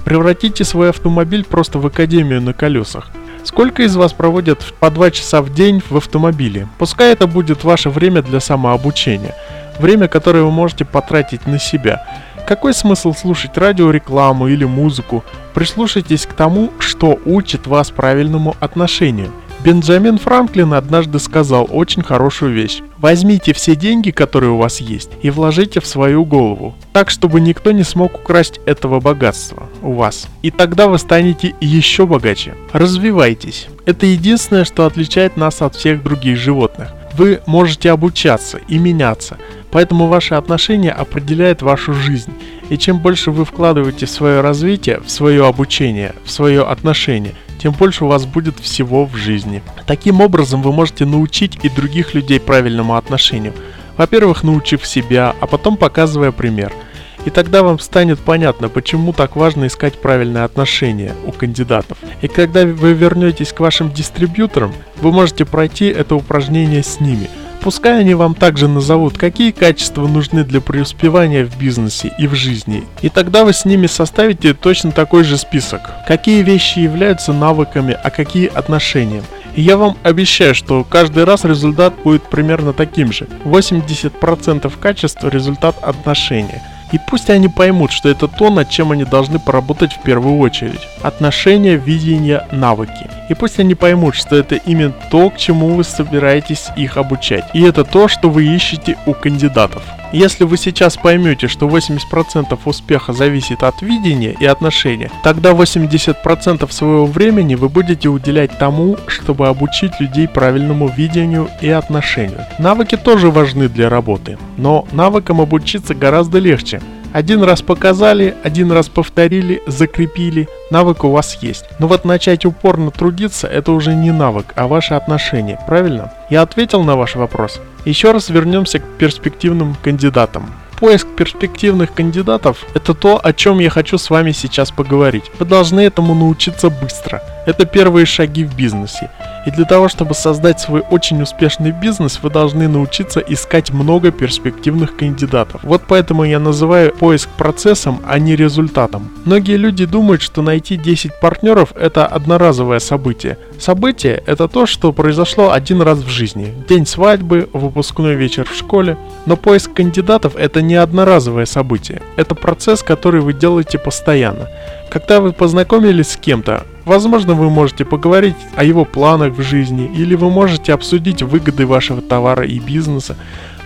Превратите свой автомобиль просто в академию на колесах. Сколько из вас проводят по 2 часа в день в автомобиле? Пускай это будет ваше время для самообучения. Время, которое вы можете потратить на себя. Какой смысл слушать радиорекламу или музыку? Прислушайтесь к тому, что учит вас правильному отношению. Бенджамин Франклин однажды сказал очень хорошую вещь. Возьмите все деньги, которые у вас есть, и вложите в свою голову, так, чтобы никто не смог украсть этого богатства у вас. И тогда вы станете еще богаче. Развивайтесь. Это единственное, что отличает нас от всех других животных. Вы можете обучаться и меняться, поэтому ваши отношения определяют вашу жизнь. И чем больше вы вкладываете в свое развитие, в свое обучение, в свое отношение, тем больше у вас будет всего в жизни. Таким образом вы можете научить и других людей правильному отношению. Во-первых, научив себя, а потом показывая пример – и тогда вам станет понятно, почему так важно искать правильные отношения у кандидатов. И когда вы вернетесь к вашим дистрибьюторам, вы можете пройти это упражнение с ними. Пускай они вам также назовут, какие качества нужны для преуспевания в бизнесе и в жизни. И тогда вы с ними составите точно такой же список. Какие вещи являются навыками, а какие отношения. И я вам обещаю, что каждый раз результат будет примерно таким же. 80% качества – результат отношения – и пусть они поймут, что это то, над чем они должны поработать в первую очередь. Отношения, видение, навыки. И пусть они поймут, что это именно то, к чему вы собираетесь их обучать. И это то, что вы ищете у кандидатов. Если вы сейчас поймете, что 80% успеха зависит от видения и отношения, тогда 80% своего времени вы будете уделять тому, чтобы обучить людей правильному видению и отношению. Навыки тоже важны для работы, но навыкам обучиться гораздо легче, один раз показали, один раз повторили, закрепили, навык у вас есть. Но вот начать упорно трудиться это уже не навык, а ваше отношение, правильно? Я ответил на ваш вопрос. Еще раз вернемся к перспективным кандидатам. Поиск перспективных кандидатов – это то, о чем я хочу с вами сейчас поговорить. Вы должны этому научиться быстро. Это первые шаги в бизнесе. И для того, чтобы создать свой очень успешный бизнес, вы должны научиться искать много перспективных кандидатов. Вот поэтому я называю поиск процессом, а не результатом. Многие люди думают, что найти 10 партнеров – это одноразовое событие. Событие – это то, что произошло один раз в жизни. День свадьбы, выпускной вечер в школе. Но поиск кандидатов – это не одноразовое событие. Это процесс, который вы делаете постоянно. Когда вы познакомились с кем-то, возможно вы можете поговорить о его планах в жизни, или вы можете обсудить выгоды вашего товара и бизнеса,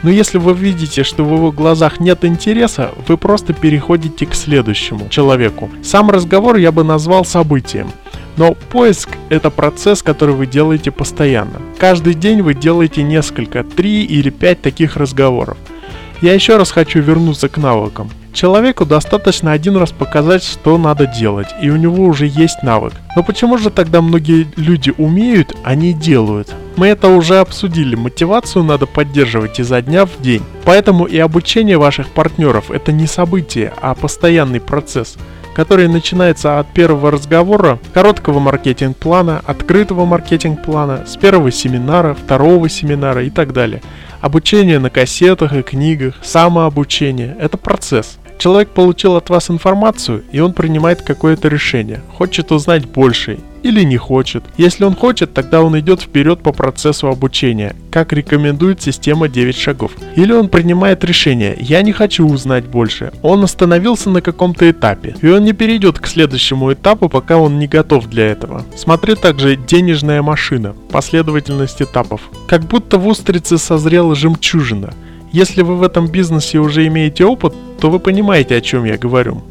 но если вы видите, что в его глазах нет интереса, вы просто переходите к следующему человеку. Сам разговор я бы назвал событием. Но поиск – это процесс, который вы делаете постоянно. Каждый день вы делаете несколько, три или пять таких разговоров. Я еще раз хочу вернуться к навыкам. Человеку достаточно один раз показать, что надо делать, и у него уже есть навык. Но почему же тогда многие люди умеют, а не делают? Мы это уже обсудили, мотивацию надо поддерживать изо дня в день. Поэтому и обучение ваших партнеров это не событие, а постоянный процесс который начинается от первого разговора, короткого маркетинг-плана, открытого маркетинг-плана, с первого семинара, второго семинара и так далее. Обучение на кассетах и книгах, самообучение – это процесс. Человек получил от вас информацию, и он принимает какое-то решение, хочет узнать больше или не хочет. Если он хочет, тогда он идет вперед по процессу обучения, как рекомендует система 9 шагов. Или он принимает решение «я не хочу узнать больше». Он остановился на каком-то этапе, и он не перейдет к следующему этапу, пока он не готов для этого. Смотри также «денежная машина», последовательность этапов. Как будто в устрице созрела жемчужина – если вы в этом бизнесе уже имеете опыт, то вы понимаете, о чем я говорю.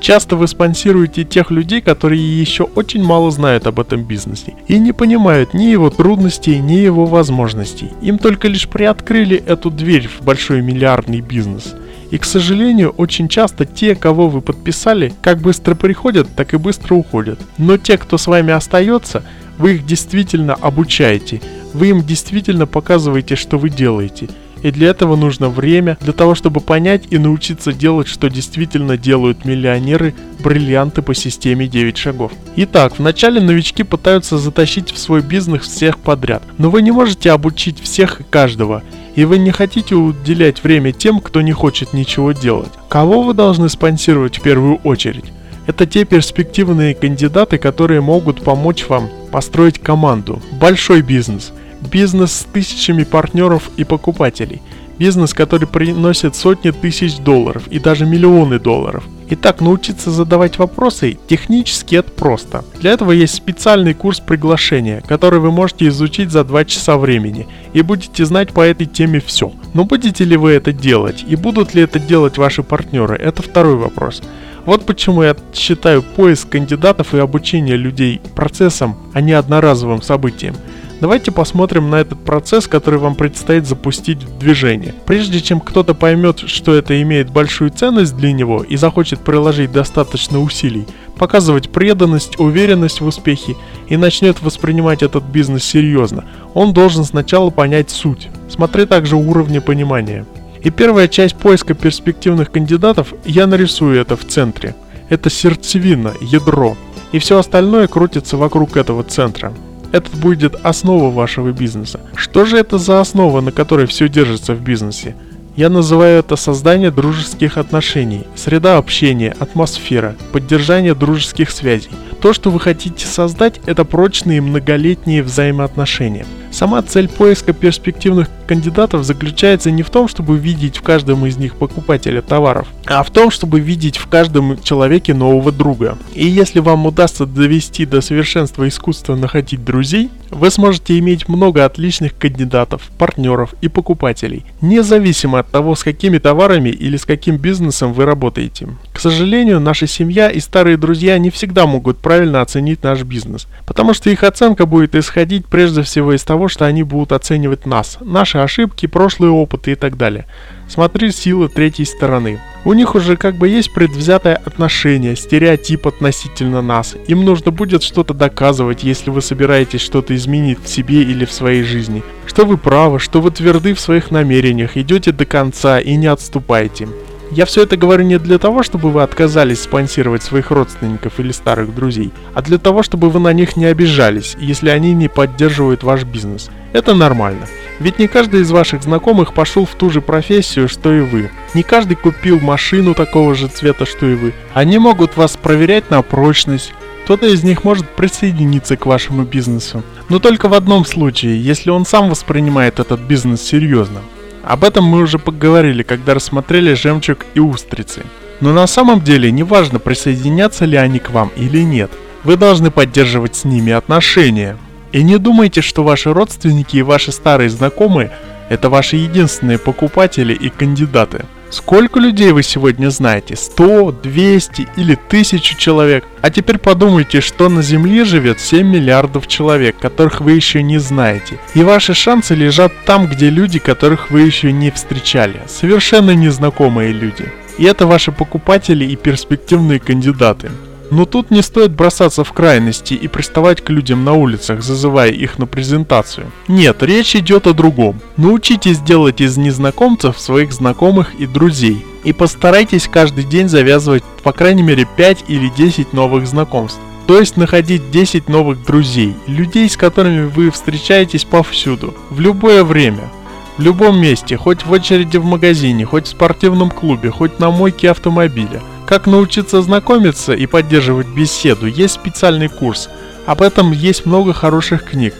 Часто вы спонсируете тех людей, которые еще очень мало знают об этом бизнесе и не понимают ни его трудностей, ни его возможностей. Им только лишь приоткрыли эту дверь в большой миллиардный бизнес. И, к сожалению, очень часто те, кого вы подписали, как быстро приходят, так и быстро уходят. Но те, кто с вами остается, вы их действительно обучаете, вы им действительно показываете, что вы делаете – и для этого нужно время, для того, чтобы понять и научиться делать, что действительно делают миллионеры, бриллианты по системе 9 шагов. Итак, вначале новички пытаются затащить в свой бизнес всех подряд, но вы не можете обучить всех и каждого, и вы не хотите уделять время тем, кто не хочет ничего делать. Кого вы должны спонсировать в первую очередь? Это те перспективные кандидаты, которые могут помочь вам построить команду, большой бизнес – Бизнес с тысячами партнеров и покупателей. Бизнес, который приносит сотни тысяч долларов и даже миллионы долларов. Итак, научиться задавать вопросы технически это просто. Для этого есть специальный курс приглашения, который вы можете изучить за 2 часа времени и будете знать по этой теме все. Но будете ли вы это делать и будут ли это делать ваши партнеры, это второй вопрос. Вот почему я считаю поиск кандидатов и обучение людей процессом, а не одноразовым событием. Давайте посмотрим на этот процесс, который вам предстоит запустить в движение. Прежде чем кто-то поймет, что это имеет большую ценность для него и захочет приложить достаточно усилий, показывать преданность, уверенность в успехе и начнет воспринимать этот бизнес серьезно, он должен сначала понять суть. Смотри также уровни понимания. И первая часть поиска перспективных кандидатов, я нарисую это в центре. Это сердцевина, ядро. И все остальное крутится вокруг этого центра. Это будет основа вашего бизнеса. Что же это за основа, на которой все держится в бизнесе? Я называю это создание дружеских отношений, среда общения, атмосфера, поддержание дружеских связей. То, что вы хотите создать, это прочные многолетние взаимоотношения. Сама цель поиска перспективных кандидатов заключается не в том, чтобы видеть в каждом из них покупателя товаров, а в том, чтобы видеть в каждом человеке нового друга. И если вам удастся довести до совершенства искусства находить друзей, вы сможете иметь много отличных кандидатов, партнеров и покупателей, независимо от того, с какими товарами или с каким бизнесом вы работаете. К сожалению, наша семья и старые друзья не всегда могут правильно оценить наш бизнес, потому что их оценка будет исходить прежде всего из того, что они будут оценивать нас, наши ошибки, прошлые опыты и так далее. Смотри силы третьей стороны. У них уже как бы есть предвзятое отношение, стереотип относительно нас. Им нужно будет что-то доказывать, если вы собираетесь что-то изменить в себе или в своей жизни. Что вы правы, что вы тверды в своих намерениях, идете до конца и не отступаете. Я все это говорю не для того, чтобы вы отказались спонсировать своих родственников или старых друзей, а для того, чтобы вы на них не обижались, если они не поддерживают ваш бизнес. Это нормально. Ведь не каждый из ваших знакомых пошел в ту же профессию, что и вы. Не каждый купил машину такого же цвета, что и вы. Они могут вас проверять на прочность. Кто-то из них может присоединиться к вашему бизнесу. Но только в одном случае, если он сам воспринимает этот бизнес серьезно. Об этом мы уже поговорили, когда рассмотрели жемчуг и устрицы. Но на самом деле не важно, присоединятся ли они к вам или нет. Вы должны поддерживать с ними отношения. И не думайте, что ваши родственники и ваши старые знакомые – это ваши единственные покупатели и кандидаты – Сколько людей вы сегодня знаете? 100, 200 или 1000 человек? А теперь подумайте, что на Земле живет 7 миллиардов человек, которых вы еще не знаете. И ваши шансы лежат там, где люди, которых вы еще не встречали. Совершенно незнакомые люди. И это ваши покупатели и перспективные кандидаты. Но тут не стоит бросаться в крайности и приставать к людям на улицах, зазывая их на презентацию. Нет, речь идет о другом. Научитесь делать из незнакомцев своих знакомых и друзей. И постарайтесь каждый день завязывать по крайней мере 5 или 10 новых знакомств. То есть находить 10 новых друзей, людей, с которыми вы встречаетесь повсюду, в любое время. В любом месте, хоть в очереди в магазине, хоть в спортивном клубе, хоть на мойке автомобиля – как научиться знакомиться и поддерживать беседу, есть специальный курс. Об этом есть много хороших книг.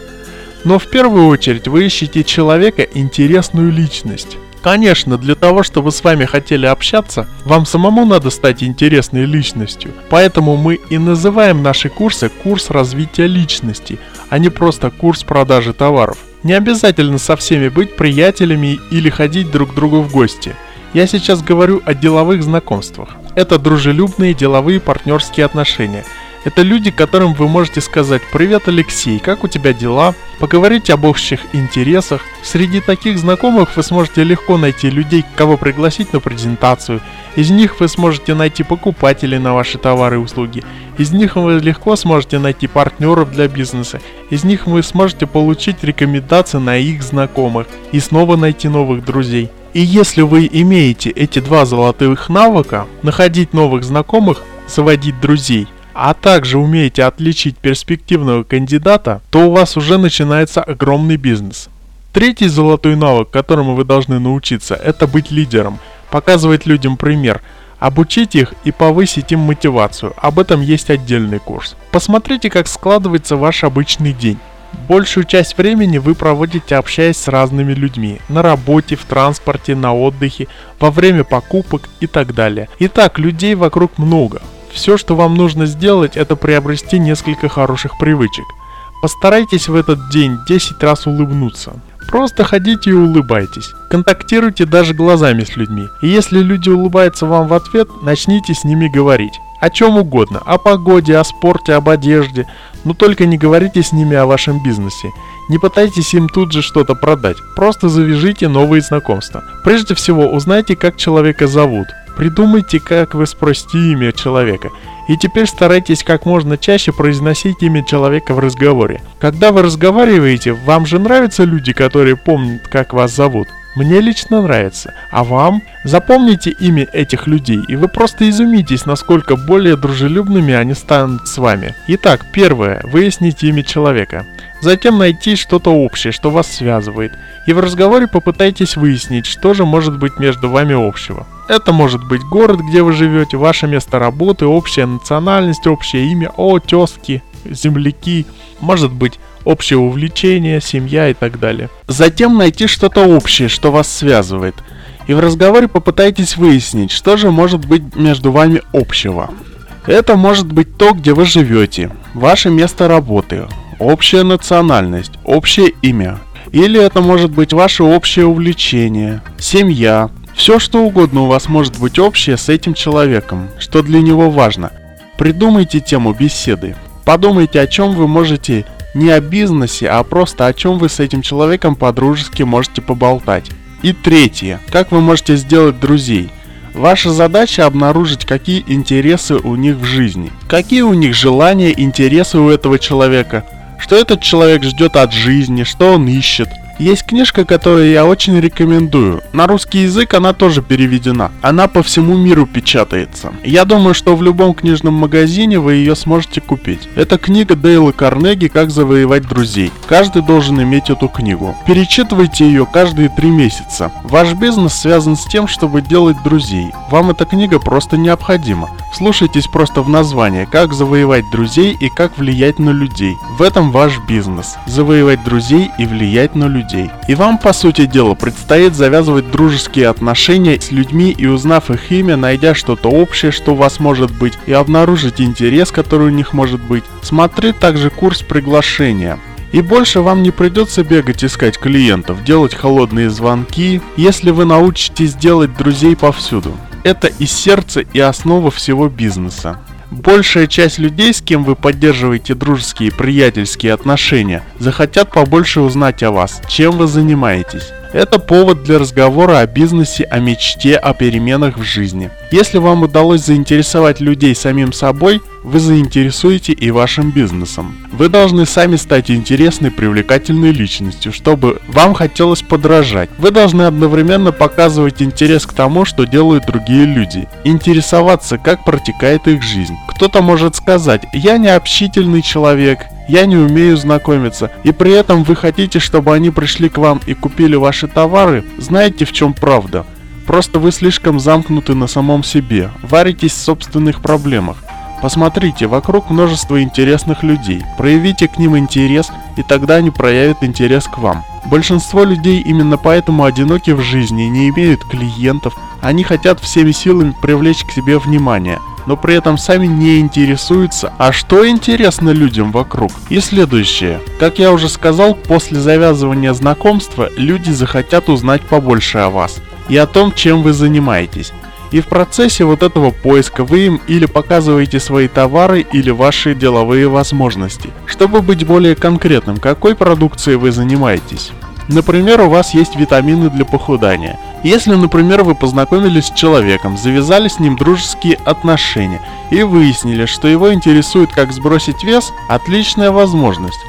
Но в первую очередь вы ищете человека интересную личность. Конечно, для того, чтобы с вами хотели общаться, вам самому надо стать интересной личностью. Поэтому мы и называем наши курсы курс развития личности, а не просто курс продажи товаров. Не обязательно со всеми быть приятелями или ходить друг к другу в гости. Я сейчас говорю о деловых знакомствах. Это дружелюбные деловые партнерские отношения. Это люди, которым вы можете сказать «Привет, Алексей, как у тебя дела?» Поговорить об общих интересах. Среди таких знакомых вы сможете легко найти людей, кого пригласить на презентацию. Из них вы сможете найти покупателей на ваши товары и услуги. Из них вы легко сможете найти партнеров для бизнеса. Из них вы сможете получить рекомендации на их знакомых и снова найти новых друзей. И если вы имеете эти два золотых навыка, находить новых знакомых, заводить друзей, а также умеете отличить перспективного кандидата, то у вас уже начинается огромный бизнес. Третий золотой навык, которому вы должны научиться, это быть лидером, показывать людям пример, обучить их и повысить им мотивацию. Об этом есть отдельный курс. Посмотрите, как складывается ваш обычный день. Большую часть времени вы проводите общаясь с разными людьми, на работе, в транспорте, на отдыхе, во время покупок и так далее. Итак, людей вокруг много. Все, что вам нужно сделать, это приобрести несколько хороших привычек. Постарайтесь в этот день 10 раз улыбнуться. Просто ходите и улыбайтесь. Контактируйте даже глазами с людьми. И если люди улыбаются вам в ответ, начните с ними говорить. О чем угодно. О погоде, о спорте, об одежде. Но только не говорите с ними о вашем бизнесе. Не пытайтесь им тут же что-то продать. Просто завяжите новые знакомства. Прежде всего, узнайте, как человека зовут. Придумайте, как вы спросите имя человека. И теперь старайтесь как можно чаще произносить имя человека в разговоре. Когда вы разговариваете, вам же нравятся люди, которые помнят, как вас зовут. Мне лично нравится. А вам? Запомните имя этих людей, и вы просто изумитесь, насколько более дружелюбными они станут с вами. Итак, первое. Выясните имя человека. Затем найти что-то общее, что вас связывает. И в разговоре попытайтесь выяснить, что же может быть между вами общего. Это может быть город, где вы живете, ваше место работы, общая национальность, общее имя, о, тезки, земляки. Может быть общее увлечение, семья и так далее. Затем найти что-то общее, что вас связывает. И в разговоре попытайтесь выяснить, что же может быть между вами общего. Это может быть то, где вы живете, ваше место работы, общая национальность, общее имя. Или это может быть ваше общее увлечение, семья. Все что угодно у вас может быть общее с этим человеком, что для него важно. Придумайте тему беседы. Подумайте, о чем вы можете не о бизнесе, а просто о чем вы с этим человеком по-дружески можете поболтать. И третье. Как вы можете сделать друзей? Ваша задача обнаружить, какие интересы у них в жизни. Какие у них желания, интересы у этого человека. Что этот человек ждет от жизни, что он ищет – есть книжка, которую я очень рекомендую. На русский язык она тоже переведена. Она по всему миру печатается. Я думаю, что в любом книжном магазине вы ее сможете купить. Это книга Дейла Карнеги «Как завоевать друзей». Каждый должен иметь эту книгу. Перечитывайте ее каждые три месяца. Ваш бизнес связан с тем, чтобы делать друзей. Вам эта книга просто необходима. Слушайтесь просто в название «Как завоевать друзей и как влиять на людей». В этом ваш бизнес. Завоевать друзей и влиять на людей людей. И вам, по сути дела, предстоит завязывать дружеские отношения с людьми и узнав их имя, найдя что-то общее, что у вас может быть, и обнаружить интерес, который у них может быть. Смотреть также курс приглашения. И больше вам не придется бегать искать клиентов, делать холодные звонки, если вы научитесь делать друзей повсюду. Это и сердце, и основа всего бизнеса. Большая часть людей, с кем вы поддерживаете дружеские и приятельские отношения, захотят побольше узнать о вас, чем вы занимаетесь. Это повод для разговора о бизнесе, о мечте, о переменах в жизни. Если вам удалось заинтересовать людей самим собой, вы заинтересуете и вашим бизнесом. Вы должны сами стать интересной, привлекательной личностью, чтобы вам хотелось подражать. Вы должны одновременно показывать интерес к тому, что делают другие люди. Интересоваться, как протекает их жизнь. Кто-то может сказать, я не общительный человек, я не умею знакомиться, и при этом вы хотите, чтобы они пришли к вам и купили ваши товары, знаете в чем правда? Просто вы слишком замкнуты на самом себе, варитесь в собственных проблемах. Посмотрите, вокруг множество интересных людей. Проявите к ним интерес, и тогда они проявят интерес к вам. Большинство людей именно поэтому одиноки в жизни и не имеют клиентов. Они хотят всеми силами привлечь к себе внимание – но при этом сами не интересуются, а что интересно людям вокруг. И следующее. Как я уже сказал, после завязывания знакомства люди захотят узнать побольше о вас и о том, чем вы занимаетесь. И в процессе вот этого поиска вы им или показываете свои товары или ваши деловые возможности. Чтобы быть более конкретным, какой продукцией вы занимаетесь. Например, у вас есть витамины для похудания. Если, например, вы познакомились с человеком, завязали с ним дружеские отношения и выяснили, что его интересует, как сбросить вес, отличная возможность.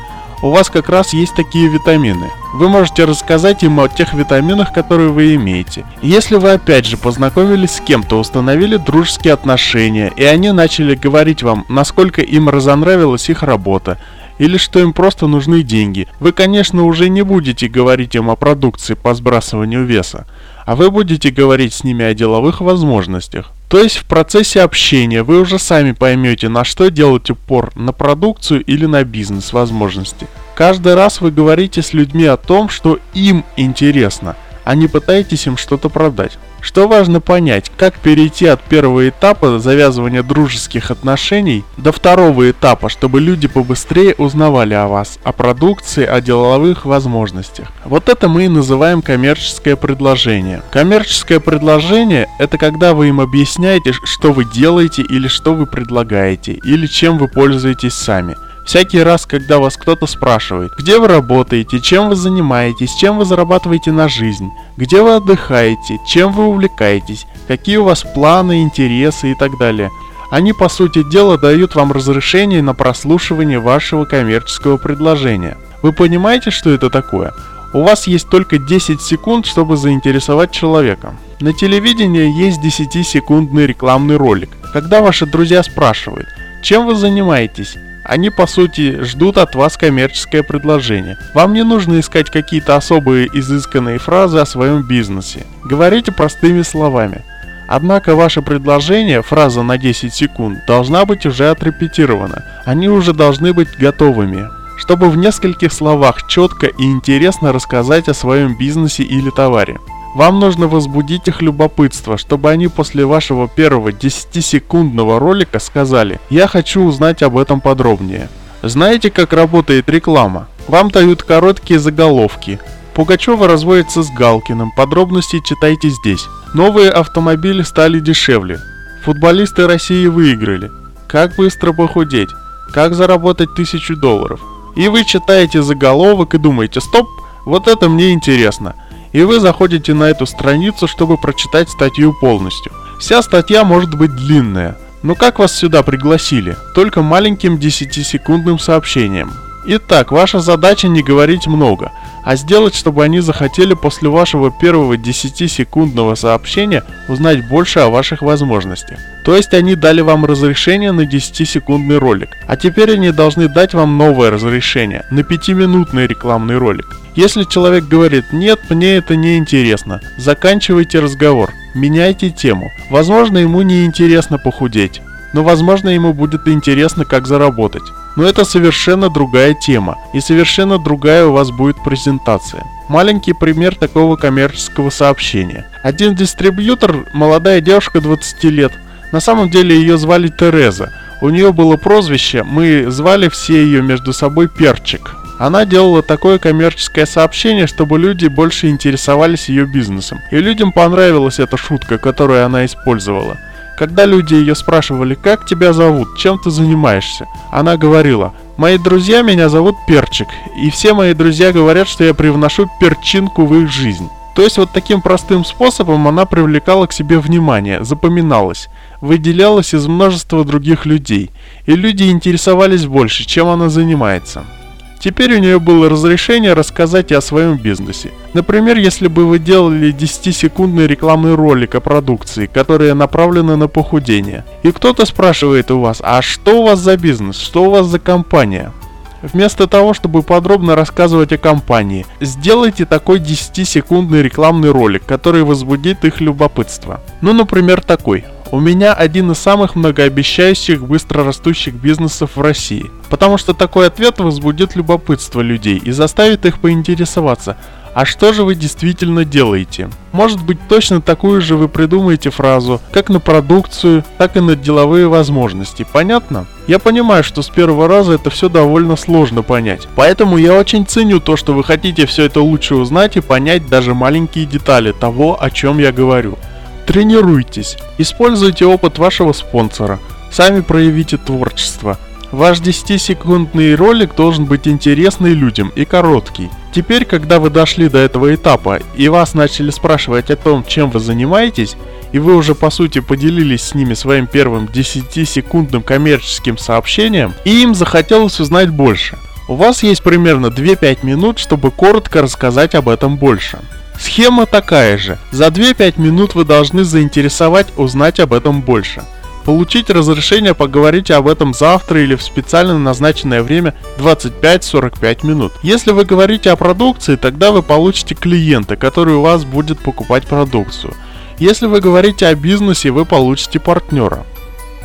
У вас как раз есть такие витамины. Вы можете рассказать ему о тех витаминах, которые вы имеете. Если вы опять же познакомились с кем-то, установили дружеские отношения, и они начали говорить вам, насколько им разонравилась их работа, или что им просто нужны деньги. Вы, конечно, уже не будете говорить им о продукции по сбрасыванию веса, а вы будете говорить с ними о деловых возможностях. То есть в процессе общения вы уже сами поймете, на что делать упор, на продукцию или на бизнес возможности. Каждый раз вы говорите с людьми о том, что им интересно, а не пытаетесь им что-то продать. Что важно понять, как перейти от первого этапа завязывания дружеских отношений до второго этапа, чтобы люди побыстрее узнавали о вас, о продукции, о деловых возможностях. Вот это мы и называем коммерческое предложение. Коммерческое предложение – это когда вы им объясняете, что вы делаете или что вы предлагаете, или чем вы пользуетесь сами – Всякий раз, когда вас кто-то спрашивает, где вы работаете, чем вы занимаетесь, чем вы зарабатываете на жизнь, где вы отдыхаете, чем вы увлекаетесь, какие у вас планы, интересы и так далее, они по сути дела дают вам разрешение на прослушивание вашего коммерческого предложения. Вы понимаете, что это такое? У вас есть только 10 секунд, чтобы заинтересовать человека. На телевидении есть 10-секундный рекламный ролик. Когда ваши друзья спрашивают, чем вы занимаетесь, они по сути ждут от вас коммерческое предложение. Вам не нужно искать какие-то особые изысканные фразы о своем бизнесе. Говорите простыми словами. Однако ваше предложение, фраза на 10 секунд, должна быть уже отрепетирована. Они уже должны быть готовыми, чтобы в нескольких словах четко и интересно рассказать о своем бизнесе или товаре. Вам нужно возбудить их любопытство, чтобы они после вашего первого 10-секундного ролика сказали «Я хочу узнать об этом подробнее». Знаете, как работает реклама? Вам дают короткие заголовки. Пугачева разводится с Галкиным, подробности читайте здесь. Новые автомобили стали дешевле. Футболисты России выиграли. Как быстро похудеть? Как заработать тысячу долларов? И вы читаете заголовок и думаете, стоп, вот это мне интересно – и вы заходите на эту страницу, чтобы прочитать статью полностью. Вся статья может быть длинная, но как вас сюда пригласили? Только маленьким 10-секундным сообщением. Итак, ваша задача не говорить много, а сделать, чтобы они захотели после вашего первого 10-секундного сообщения узнать больше о ваших возможностях. То есть они дали вам разрешение на 10-секундный ролик, а теперь они должны дать вам новое разрешение на 5-минутный рекламный ролик. Если человек говорит «нет, мне это не интересно», заканчивайте разговор, меняйте тему. Возможно, ему не интересно похудеть, но возможно ему будет интересно, как заработать. Но это совершенно другая тема, и совершенно другая у вас будет презентация. Маленький пример такого коммерческого сообщения. Один дистрибьютор, молодая девушка 20 лет, на самом деле ее звали Тереза. У нее было прозвище, мы звали все ее между собой Перчик. Она делала такое коммерческое сообщение, чтобы люди больше интересовались ее бизнесом. И людям понравилась эта шутка, которую она использовала. Когда люди ее спрашивали, как тебя зовут, чем ты занимаешься, она говорила, мои друзья меня зовут Перчик, и все мои друзья говорят, что я привношу перчинку в их жизнь. То есть вот таким простым способом она привлекала к себе внимание, запоминалась, выделялась из множества других людей, и люди интересовались больше, чем она занимается. Теперь у нее было разрешение рассказать и о своем бизнесе. Например, если бы вы делали 10-секундный рекламный ролик о продукции, которая направлена на похудение, и кто-то спрашивает у вас, а что у вас за бизнес, что у вас за компания? Вместо того, чтобы подробно рассказывать о компании, сделайте такой 10-секундный рекламный ролик, который возбудит их любопытство. Ну, например, такой. У меня один из самых многообещающих быстро растущих бизнесов в России. Потому что такой ответ возбудит любопытство людей и заставит их поинтересоваться, а что же вы действительно делаете? Может быть точно такую же вы придумаете фразу, как на продукцию, так и на деловые возможности, понятно? Я понимаю, что с первого раза это все довольно сложно понять, поэтому я очень ценю то, что вы хотите все это лучше узнать и понять даже маленькие детали того, о чем я говорю. Тренируйтесь, используйте опыт вашего спонсора, сами проявите творчество. Ваш 10-секундный ролик должен быть интересный людям и короткий. Теперь, когда вы дошли до этого этапа и вас начали спрашивать о том, чем вы занимаетесь, и вы уже по сути поделились с ними своим первым 10-секундным коммерческим сообщением, и им захотелось узнать больше. У вас есть примерно 2-5 минут, чтобы коротко рассказать об этом больше. Схема такая же. За 2-5 минут вы должны заинтересовать узнать об этом больше. Получить разрешение поговорить об этом завтра или в специально назначенное время 25-45 минут. Если вы говорите о продукции, тогда вы получите клиента, который у вас будет покупать продукцию. Если вы говорите о бизнесе, вы получите партнера.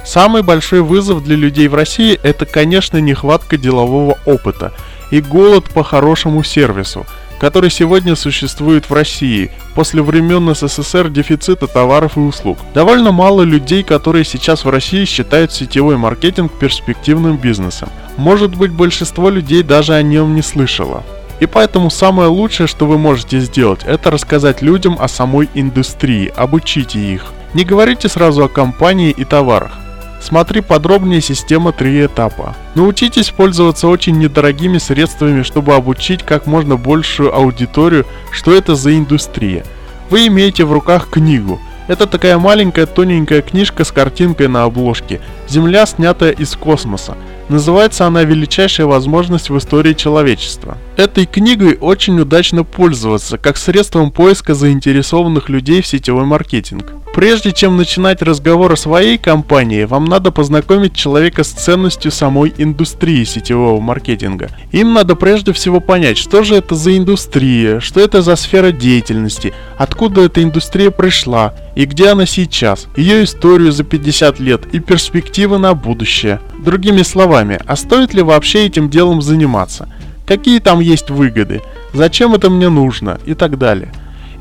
Самый большой вызов для людей в России это, конечно, нехватка делового опыта и голод по хорошему сервису – который сегодня существует в России после времен СССР дефицита товаров и услуг. Довольно мало людей, которые сейчас в России считают сетевой маркетинг перспективным бизнесом. Может быть большинство людей даже о нем не слышало. И поэтому самое лучшее, что вы можете сделать, это рассказать людям о самой индустрии, обучите их. Не говорите сразу о компании и товарах. Смотри подробнее система 3 этапа. Научитесь пользоваться очень недорогими средствами, чтобы обучить как можно большую аудиторию, что это за индустрия. Вы имеете в руках книгу. Это такая маленькая тоненькая книжка с картинкой на обложке. Земля, снятая из космоса. Называется она «Величайшая возможность в истории человечества». Этой книгой очень удачно пользоваться, как средством поиска заинтересованных людей в сетевой маркетинг. Прежде чем начинать разговор о своей компании, вам надо познакомить человека с ценностью самой индустрии сетевого маркетинга. Им надо прежде всего понять, что же это за индустрия, что это за сфера деятельности, откуда эта индустрия пришла и где она сейчас, ее историю за 50 лет и перспективы на будущее. Другими словами, а стоит ли вообще этим делом заниматься? Какие там есть выгоды? Зачем это мне нужно? И так далее.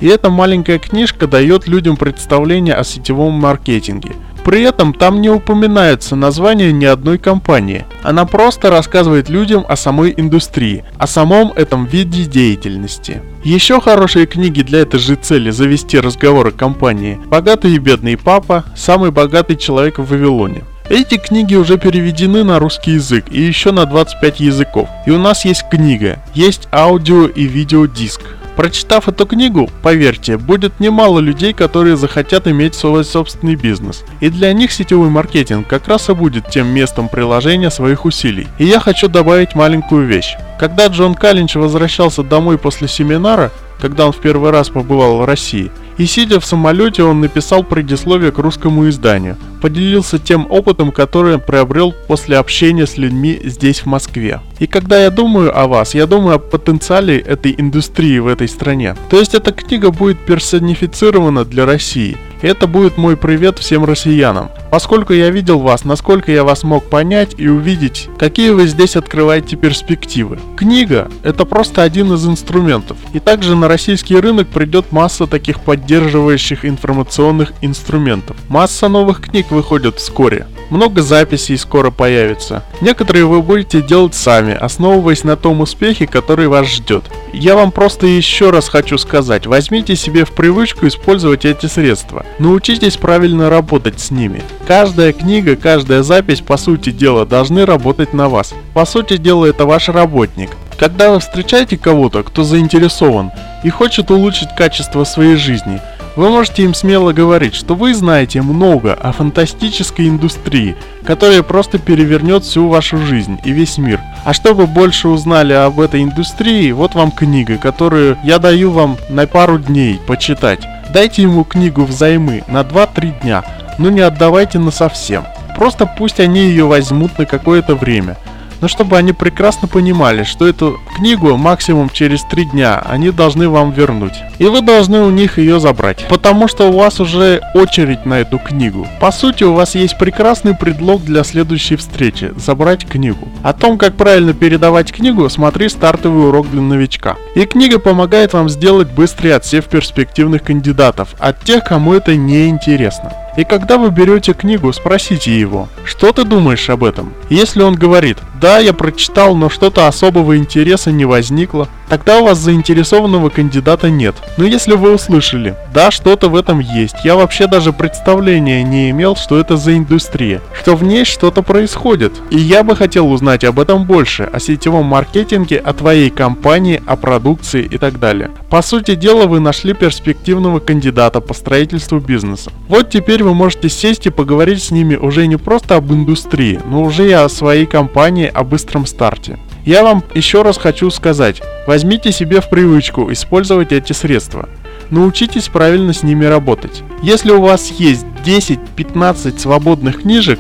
И эта маленькая книжка дает людям представление о сетевом маркетинге. При этом там не упоминается название ни одной компании. Она просто рассказывает людям о самой индустрии, о самом этом виде деятельности. Еще хорошие книги для этой же цели завести разговор о компании «Богатый и бедный папа», «Самый богатый человек в Вавилоне». Эти книги уже переведены на русский язык и еще на 25 языков. И у нас есть книга, есть аудио и видеодиск. Прочитав эту книгу, поверьте, будет немало людей, которые захотят иметь свой собственный бизнес. И для них сетевой маркетинг как раз и будет тем местом приложения своих усилий. И я хочу добавить маленькую вещь. Когда Джон Каллинч возвращался домой после семинара, когда он в первый раз побывал в России, и сидя в самолете, он написал предисловие к русскому изданию, поделился тем опытом, который приобрел после общения с людьми здесь в Москве. И когда я думаю о вас, я думаю о потенциале этой индустрии в этой стране. То есть эта книга будет персонифицирована для России. Это будет мой привет всем россиянам. Поскольку я видел вас, насколько я вас мог понять и увидеть, какие вы здесь открываете перспективы. Книга – это просто один из инструментов. И также на российский рынок придет масса таких поддерживающих информационных инструментов. Масса новых книг выходит вскоре. Много записей скоро появится. Некоторые вы будете делать сами, основываясь на том успехе, который вас ждет. Я вам просто еще раз хочу сказать, возьмите себе в привычку использовать эти средства. Научитесь правильно работать с ними. Каждая книга, каждая запись, по сути дела, должны работать на вас. По сути дела, это ваш работник. Когда вы встречаете кого-то, кто заинтересован и хочет улучшить качество своей жизни – вы можете им смело говорить, что вы знаете много о фантастической индустрии, которая просто перевернет всю вашу жизнь и весь мир. А чтобы больше узнали об этой индустрии, вот вам книга, которую я даю вам на пару дней почитать. Дайте ему книгу взаймы на 2-3 дня, но не отдавайте на совсем. Просто пусть они ее возьмут на какое-то время – но чтобы они прекрасно понимали, что эту книгу максимум через три дня они должны вам вернуть. И вы должны у них ее забрать, потому что у вас уже очередь на эту книгу. По сути, у вас есть прекрасный предлог для следующей встречи – забрать книгу. О том, как правильно передавать книгу, смотри стартовый урок для новичка. И книга помогает вам сделать быстрый отсев перспективных кандидатов от тех, кому это не интересно. И когда вы берете книгу, спросите его, что ты думаешь об этом? Если он говорит, да, я прочитал, но что-то особого интереса не возникло, тогда у вас заинтересованного кандидата нет. Но если вы услышали, да, что-то в этом есть, я вообще даже представления не имел, что это за индустрия, что в ней что-то происходит. И я бы хотел узнать об этом больше, о сетевом маркетинге, о твоей компании, о продукции и так далее. По сути дела, вы нашли перспективного кандидата по строительству бизнеса. Вот теперь вы можете сесть и поговорить с ними уже не просто об индустрии, но уже и о своей компании, о быстром старте. Я вам еще раз хочу сказать, возьмите себе в привычку использовать эти средства. Научитесь правильно с ними работать. Если у вас есть 10-15 свободных книжек,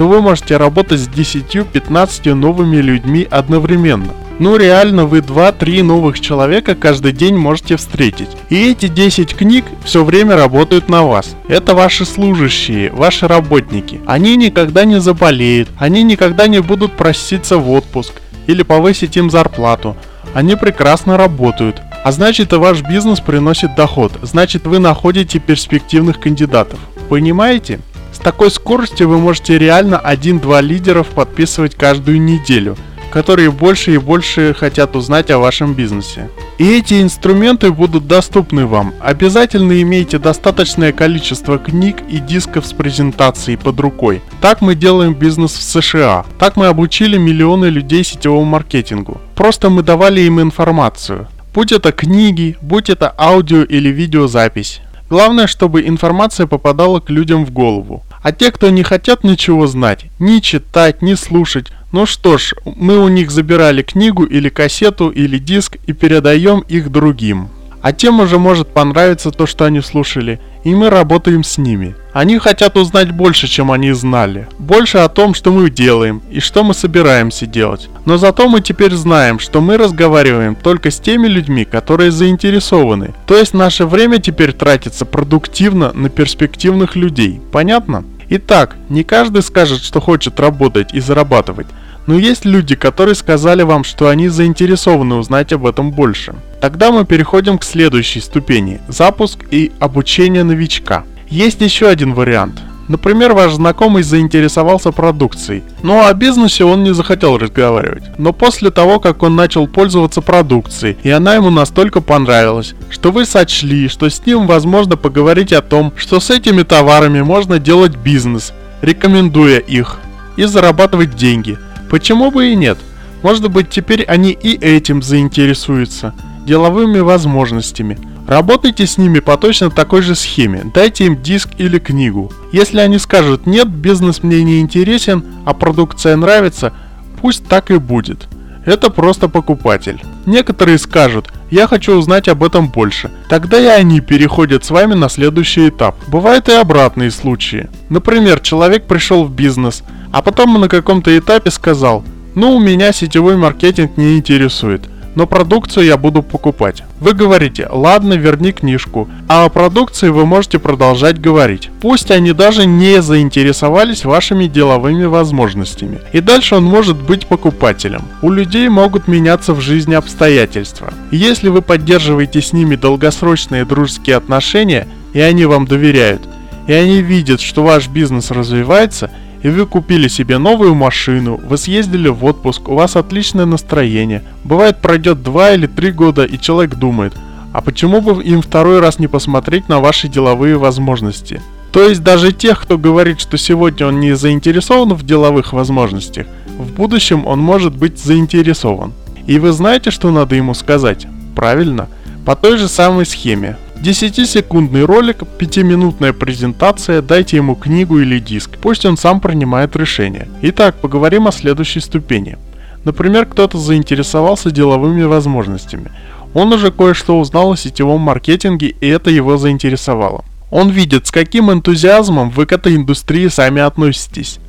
то вы можете работать с 10-15 новыми людьми одновременно. Ну реально вы 2-3 новых человека каждый день можете встретить. И эти 10 книг все время работают на вас. Это ваши служащие, ваши работники. Они никогда не заболеют, они никогда не будут проситься в отпуск или повысить им зарплату. Они прекрасно работают. А значит и ваш бизнес приносит доход. Значит вы находите перспективных кандидатов. Понимаете? Такой скоростью вы можете реально 1-2 лидеров подписывать каждую неделю. которые больше и больше хотят узнать о вашем бизнесе. И эти инструменты будут доступны вам. Обязательно имейте достаточное количество книг и дисков с презентацией под рукой. Так мы делаем бизнес в США. Так мы обучили миллионы людей сетевому маркетингу. Просто мы давали им информацию. Будь это книги, будь это аудио или видеозапись. Главное, чтобы информация попадала к людям в голову. А те, кто не хотят ничего знать, ни читать, ни слушать, ну что ж, мы у них забирали книгу или кассету или диск и передаем их другим. А тем уже может понравиться то, что они слушали, и мы работаем с ними. Они хотят узнать больше, чем они знали. Больше о том, что мы делаем и что мы собираемся делать. Но зато мы теперь знаем, что мы разговариваем только с теми людьми, которые заинтересованы. То есть наше время теперь тратится продуктивно на перспективных людей. Понятно? Итак, не каждый скажет, что хочет работать и зарабатывать. Но есть люди, которые сказали вам, что они заинтересованы узнать об этом больше. Тогда мы переходим к следующей ступени – запуск и обучение новичка. Есть еще один вариант. Например, ваш знакомый заинтересовался продукцией, но о бизнесе он не захотел разговаривать. Но после того, как он начал пользоваться продукцией, и она ему настолько понравилась, что вы сочли, что с ним возможно поговорить о том, что с этими товарами можно делать бизнес, рекомендуя их, и зарабатывать деньги – Почему бы и нет? Может быть теперь они и этим заинтересуются, деловыми возможностями. Работайте с ними по точно такой же схеме, дайте им диск или книгу. Если они скажут «нет, бизнес мне не интересен, а продукция нравится», пусть так и будет. Это просто покупатель. Некоторые скажут «я хочу узнать об этом больше». Тогда и они переходят с вами на следующий этап. Бывают и обратные случаи. Например, человек пришел в бизнес – а потом на каком-то этапе сказал, ну у меня сетевой маркетинг не интересует, но продукцию я буду покупать. Вы говорите, ладно, верни книжку, а о продукции вы можете продолжать говорить. Пусть они даже не заинтересовались вашими деловыми возможностями. И дальше он может быть покупателем. У людей могут меняться в жизни обстоятельства. Если вы поддерживаете с ними долгосрочные дружеские отношения, и они вам доверяют, и они видят, что ваш бизнес развивается, и вы купили себе новую машину, вы съездили в отпуск, у вас отличное настроение. Бывает пройдет 2 или 3 года и человек думает, а почему бы им второй раз не посмотреть на ваши деловые возможности? То есть даже тех, кто говорит, что сегодня он не заинтересован в деловых возможностях, в будущем он может быть заинтересован. И вы знаете, что надо ему сказать? Правильно, по той же самой схеме. 10-секундный ролик, 5-минутная презентация, дайте ему книгу или диск, пусть он сам принимает решение. Итак, поговорим о следующей ступени. Например, кто-то заинтересовался деловыми возможностями. Он уже кое-что узнал о сетевом маркетинге и это его заинтересовало. Он видит, с каким энтузиазмом вы к этой индустрии сами относитесь.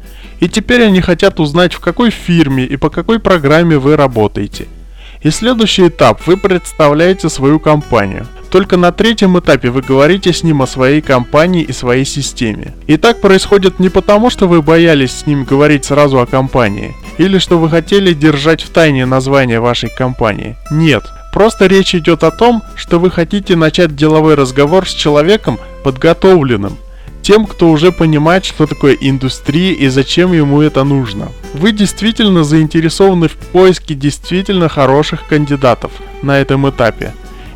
И теперь они хотят узнать, в какой фирме и по какой программе вы работаете. И следующий этап, вы представляете свою компанию – только на третьем этапе вы говорите с ним о своей компании и своей системе. И так происходит не потому, что вы боялись с ним говорить сразу о компании, или что вы хотели держать в тайне название вашей компании. Нет, Просто речь идет о том, что вы хотите начать деловой разговор с человеком подготовленным, тем, кто уже понимает, что такое индустрия и зачем ему это нужно. Вы действительно заинтересованы в поиске действительно хороших кандидатов на этом этапе.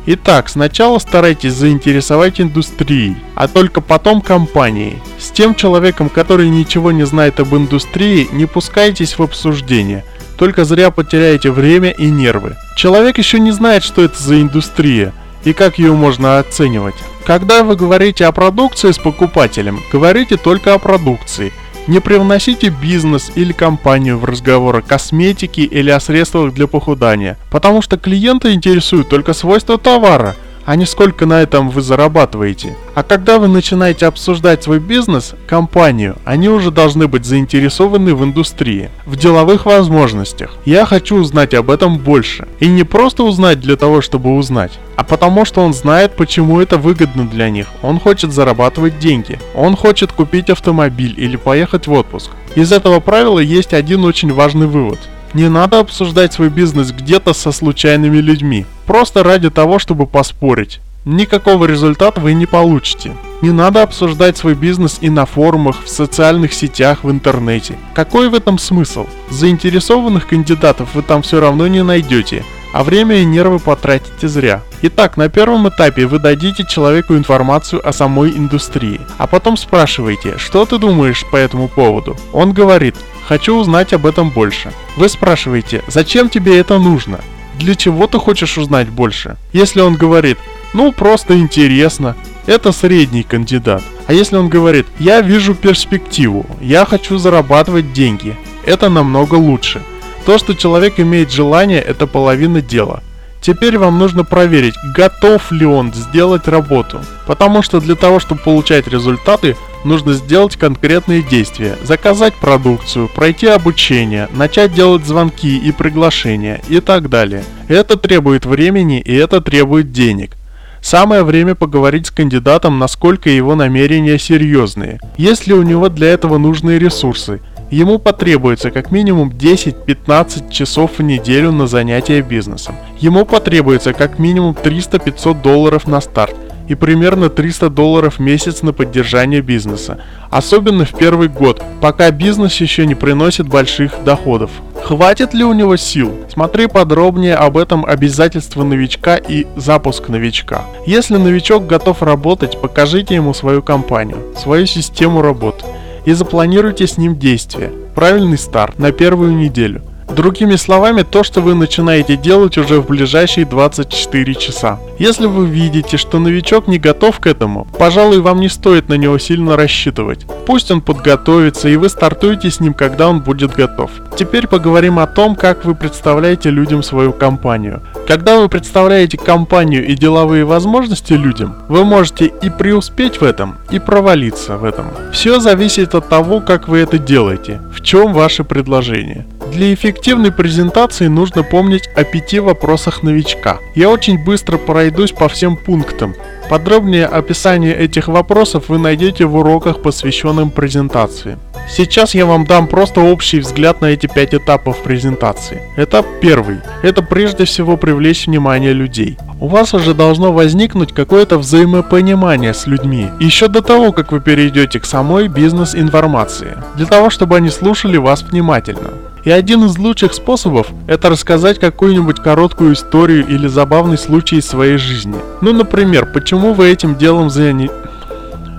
Итак, сначала старайтесь заинтересовать индустрией, а только потом компанией. С тем человеком, который ничего не знает об индустрии, не пускайтесь в обсуждение, только зря потеряете время и нервы. Человек еще не знает, что это за индустрия и как ее можно оценивать. Когда вы говорите о продукции с покупателем, говорите только о продукции – не привносите бизнес или компанию в разговор о косметике или о средствах для похудания, потому что клиента интересуют только свойства товара – а не сколько на этом вы зарабатываете. А когда вы начинаете обсуждать свой бизнес, компанию, они уже должны быть заинтересованы в индустрии, в деловых возможностях. Я хочу узнать об этом больше. И не просто узнать для того, чтобы узнать, а потому что он знает, почему это выгодно для них. Он хочет зарабатывать деньги. Он хочет купить автомобиль или поехать в отпуск. Из этого правила есть один очень важный вывод – не надо обсуждать свой бизнес где-то со случайными людьми, просто ради того, чтобы поспорить. никакого результата вы не получите. Не надо обсуждать свой бизнес и на форумах, в социальных сетях, в интернете. Какой в этом смысл? Заинтересованных кандидатов вы там все равно не найдете, а время и нервы потратите зря. Итак, на первом этапе вы дадите человеку информацию о самой индустрии, а потом спрашиваете, что ты думаешь по этому поводу. Он говорит, хочу узнать об этом больше. Вы спрашиваете, зачем тебе это нужно? Для чего ты хочешь узнать больше? Если он говорит, ну просто интересно, это средний кандидат. А если он говорит, я вижу перспективу, я хочу зарабатывать деньги, это намного лучше. То, что человек имеет желание, это половина дела. Теперь вам нужно проверить, готов ли он сделать работу. Потому что для того, чтобы получать результаты, нужно сделать конкретные действия, заказать продукцию, пройти обучение, начать делать звонки и приглашения и так далее. Это требует времени и это требует денег. Самое время поговорить с кандидатом, насколько его намерения серьезные. Есть ли у него для этого нужные ресурсы? Ему потребуется как минимум 10-15 часов в неделю на занятия бизнесом. Ему потребуется как минимум 300-500 долларов на старт и примерно 300 долларов в месяц на поддержание бизнеса, особенно в первый год, пока бизнес еще не приносит больших доходов. Хватит ли у него сил? Смотри подробнее об этом обязательство новичка и запуск новичка. Если новичок готов работать, покажите ему свою компанию, свою систему работы и запланируйте с ним действия. Правильный старт на первую неделю – Другими словами, то, что вы начинаете делать уже в ближайшие 24 часа. Если вы видите, что новичок не готов к этому, пожалуй, вам не стоит на него сильно рассчитывать. Пусть он подготовится, и вы стартуете с ним, когда он будет готов. Теперь поговорим о том, как вы представляете людям свою компанию. Когда вы представляете компанию и деловые возможности людям, вы можете и преуспеть в этом, и провалиться в этом. Все зависит от того, как вы это делаете, в чем ваше предложение. Для эффективной презентации нужно помнить о пяти вопросах новичка. Я очень быстро пройдусь по всем пунктам. Подробнее описание этих вопросов вы найдете в уроках, посвященным презентации. Сейчас я вам дам просто общий взгляд на эти пять этапов презентации. Этап первый. Это прежде всего привлечь внимание людей. У вас уже должно возникнуть какое-то взаимопонимание с людьми, еще до того, как вы перейдете к самой бизнес-информации, для того, чтобы они слушали вас внимательно. И один из лучших способов – это рассказать какую-нибудь короткую историю или забавный случай из своей жизни. Ну, например, почему вы этим делом заняли...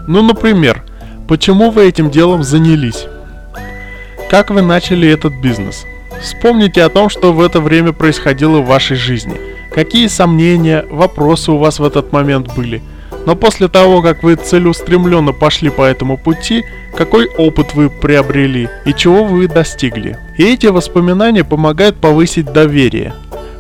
Ну, например, почему вы этим делом занялись? Как вы начали этот бизнес? Вспомните о том, что в это время происходило в вашей жизни. Какие сомнения, вопросы у вас в этот момент были – но после того, как вы целеустремленно пошли по этому пути, какой опыт вы приобрели и чего вы достигли. И эти воспоминания помогают повысить доверие.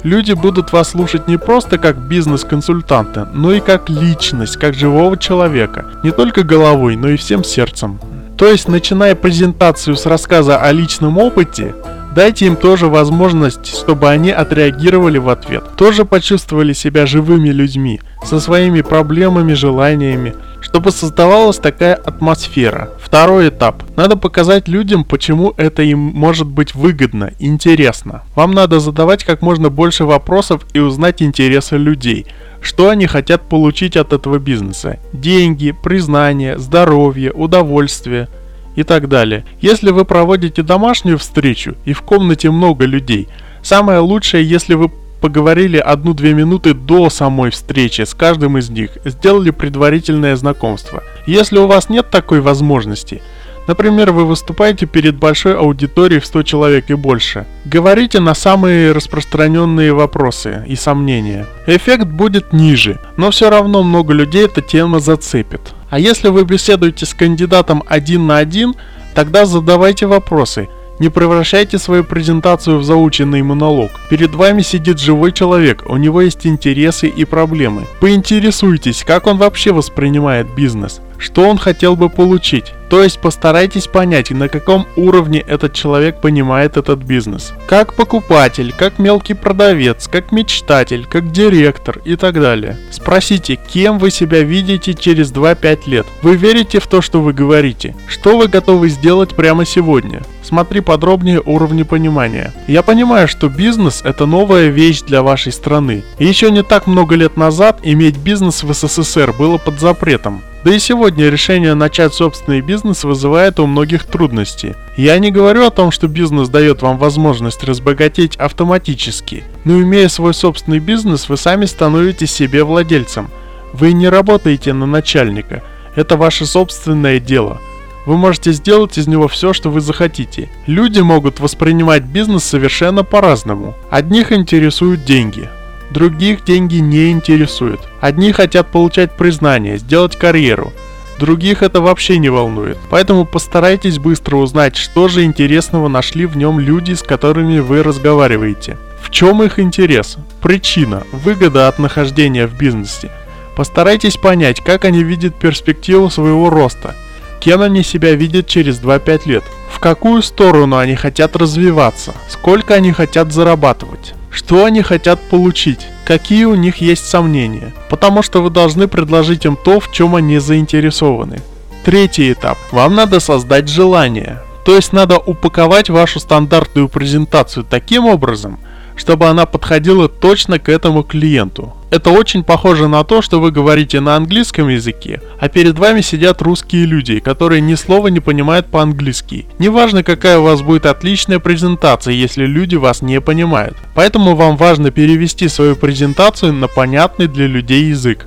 Люди будут вас слушать не просто как бизнес-консультанта, но и как личность, как живого человека. Не только головой, но и всем сердцем. То есть, начиная презентацию с рассказа о личном опыте, Дайте им тоже возможность, чтобы они отреагировали в ответ. Тоже почувствовали себя живыми людьми, со своими проблемами, желаниями, чтобы создавалась такая атмосфера. Второй этап. Надо показать людям, почему это им может быть выгодно, интересно. Вам надо задавать как можно больше вопросов и узнать интересы людей. Что они хотят получить от этого бизнеса? Деньги, признание, здоровье, удовольствие – и так далее. Если вы проводите домашнюю встречу и в комнате много людей, самое лучшее, если вы поговорили одну-две минуты до самой встречи с каждым из них, сделали предварительное знакомство. Если у вас нет такой возможности, Например, вы выступаете перед большой аудиторией в 100 человек и больше. Говорите на самые распространенные вопросы и сомнения. Эффект будет ниже, но все равно много людей эта тема зацепит. А если вы беседуете с кандидатом один на один, тогда задавайте вопросы. Не превращайте свою презентацию в заученный монолог. Перед вами сидит живой человек, у него есть интересы и проблемы. Поинтересуйтесь, как он вообще воспринимает бизнес, что он хотел бы получить. То есть постарайтесь понять, на каком уровне этот человек понимает этот бизнес. Как покупатель, как мелкий продавец, как мечтатель, как директор и так далее. Спросите, кем вы себя видите через 2-5 лет. Вы верите в то, что вы говорите? Что вы готовы сделать прямо сегодня? Смотри подробнее уровни понимания. Я понимаю, что бизнес это новая вещь для вашей страны. Еще не так много лет назад иметь бизнес в СССР было под запретом. Да и сегодня решение начать собственный бизнес вызывает у многих трудности. Я не говорю о том, что бизнес дает вам возможность разбогатеть автоматически, но имея свой собственный бизнес, вы сами становитесь себе владельцем. Вы не работаете на начальника, это ваше собственное дело. Вы можете сделать из него все, что вы захотите. Люди могут воспринимать бизнес совершенно по-разному. Одних интересуют деньги, Других деньги не интересуют. Одни хотят получать признание, сделать карьеру. Других это вообще не волнует. Поэтому постарайтесь быстро узнать, что же интересного нашли в нем люди, с которыми вы разговариваете. В чем их интерес? Причина, выгода от нахождения в бизнесе. Постарайтесь понять, как они видят перспективу своего роста, кем они себя видят через 2-5 лет, в какую сторону они хотят развиваться, сколько они хотят зарабатывать. Что они хотят получить? Какие у них есть сомнения? Потому что вы должны предложить им то, в чем они заинтересованы. Третий этап. Вам надо создать желание. То есть надо упаковать вашу стандартную презентацию таким образом, чтобы она подходила точно к этому клиенту. Это очень похоже на то, что вы говорите на английском языке, а перед вами сидят русские люди, которые ни слова не понимают по-английски. Неважно, какая у вас будет отличная презентация, если люди вас не понимают. Поэтому вам важно перевести свою презентацию на понятный для людей язык.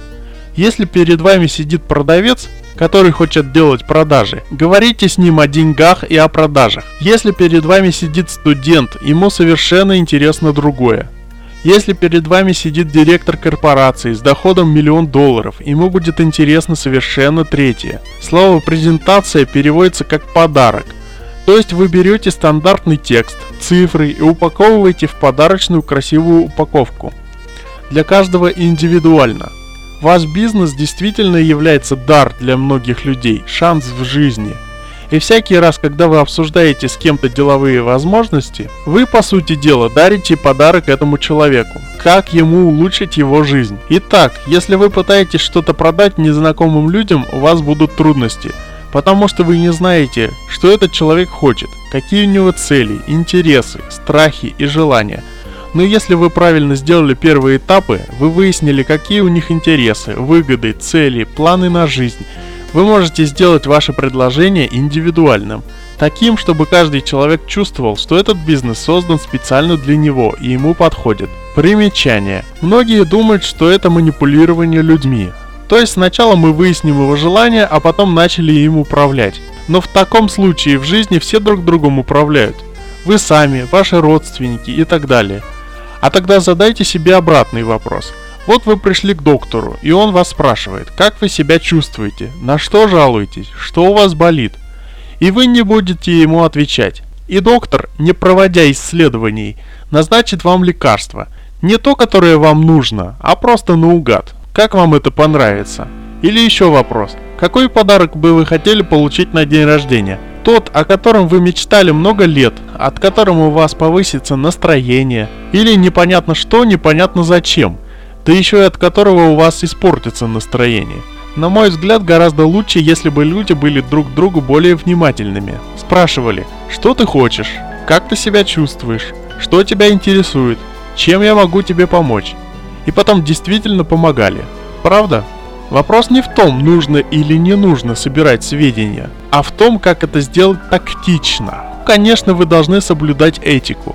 Если перед вами сидит продавец, который хочет делать продажи. Говорите с ним о деньгах и о продажах. Если перед вами сидит студент, ему совершенно интересно другое. Если перед вами сидит директор корпорации с доходом миллион долларов, ему будет интересно совершенно третье. Слово презентация переводится как подарок. То есть вы берете стандартный текст, цифры и упаковываете в подарочную красивую упаковку. Для каждого индивидуально – Ваш бизнес действительно является дар для многих людей, шанс в жизни. И всякий раз, когда вы обсуждаете с кем-то деловые возможности, вы, по сути дела, дарите подарок этому человеку. Как ему улучшить его жизнь? Итак, если вы пытаетесь что-то продать незнакомым людям, у вас будут трудности. Потому что вы не знаете, что этот человек хочет, какие у него цели, интересы, страхи и желания – но если вы правильно сделали первые этапы, вы выяснили, какие у них интересы, выгоды, цели, планы на жизнь, вы можете сделать ваше предложение индивидуальным, таким, чтобы каждый человек чувствовал, что этот бизнес создан специально для него и ему подходит. Примечание. Многие думают, что это манипулирование людьми. То есть сначала мы выясним его желание, а потом начали им управлять. Но в таком случае в жизни все друг другом управляют. Вы сами, ваши родственники и так далее – а тогда задайте себе обратный вопрос. Вот вы пришли к доктору, и он вас спрашивает, как вы себя чувствуете, на что жалуетесь, что у вас болит. И вы не будете ему отвечать. И доктор, не проводя исследований, назначит вам лекарство. Не то, которое вам нужно, а просто наугад. Как вам это понравится? Или еще вопрос. Какой подарок бы вы хотели получить на день рождения? Тот, о котором вы мечтали много лет, от которого у вас повысится настроение, или непонятно что, непонятно зачем, да еще и от которого у вас испортится настроение. На мой взгляд, гораздо лучше, если бы люди были друг к другу более внимательными. Спрашивали, что ты хочешь, как ты себя чувствуешь, что тебя интересует, чем я могу тебе помочь. И потом действительно помогали. Правда? Вопрос не в том, нужно или не нужно собирать сведения, а в том, как это сделать тактично. Конечно, вы должны соблюдать этику,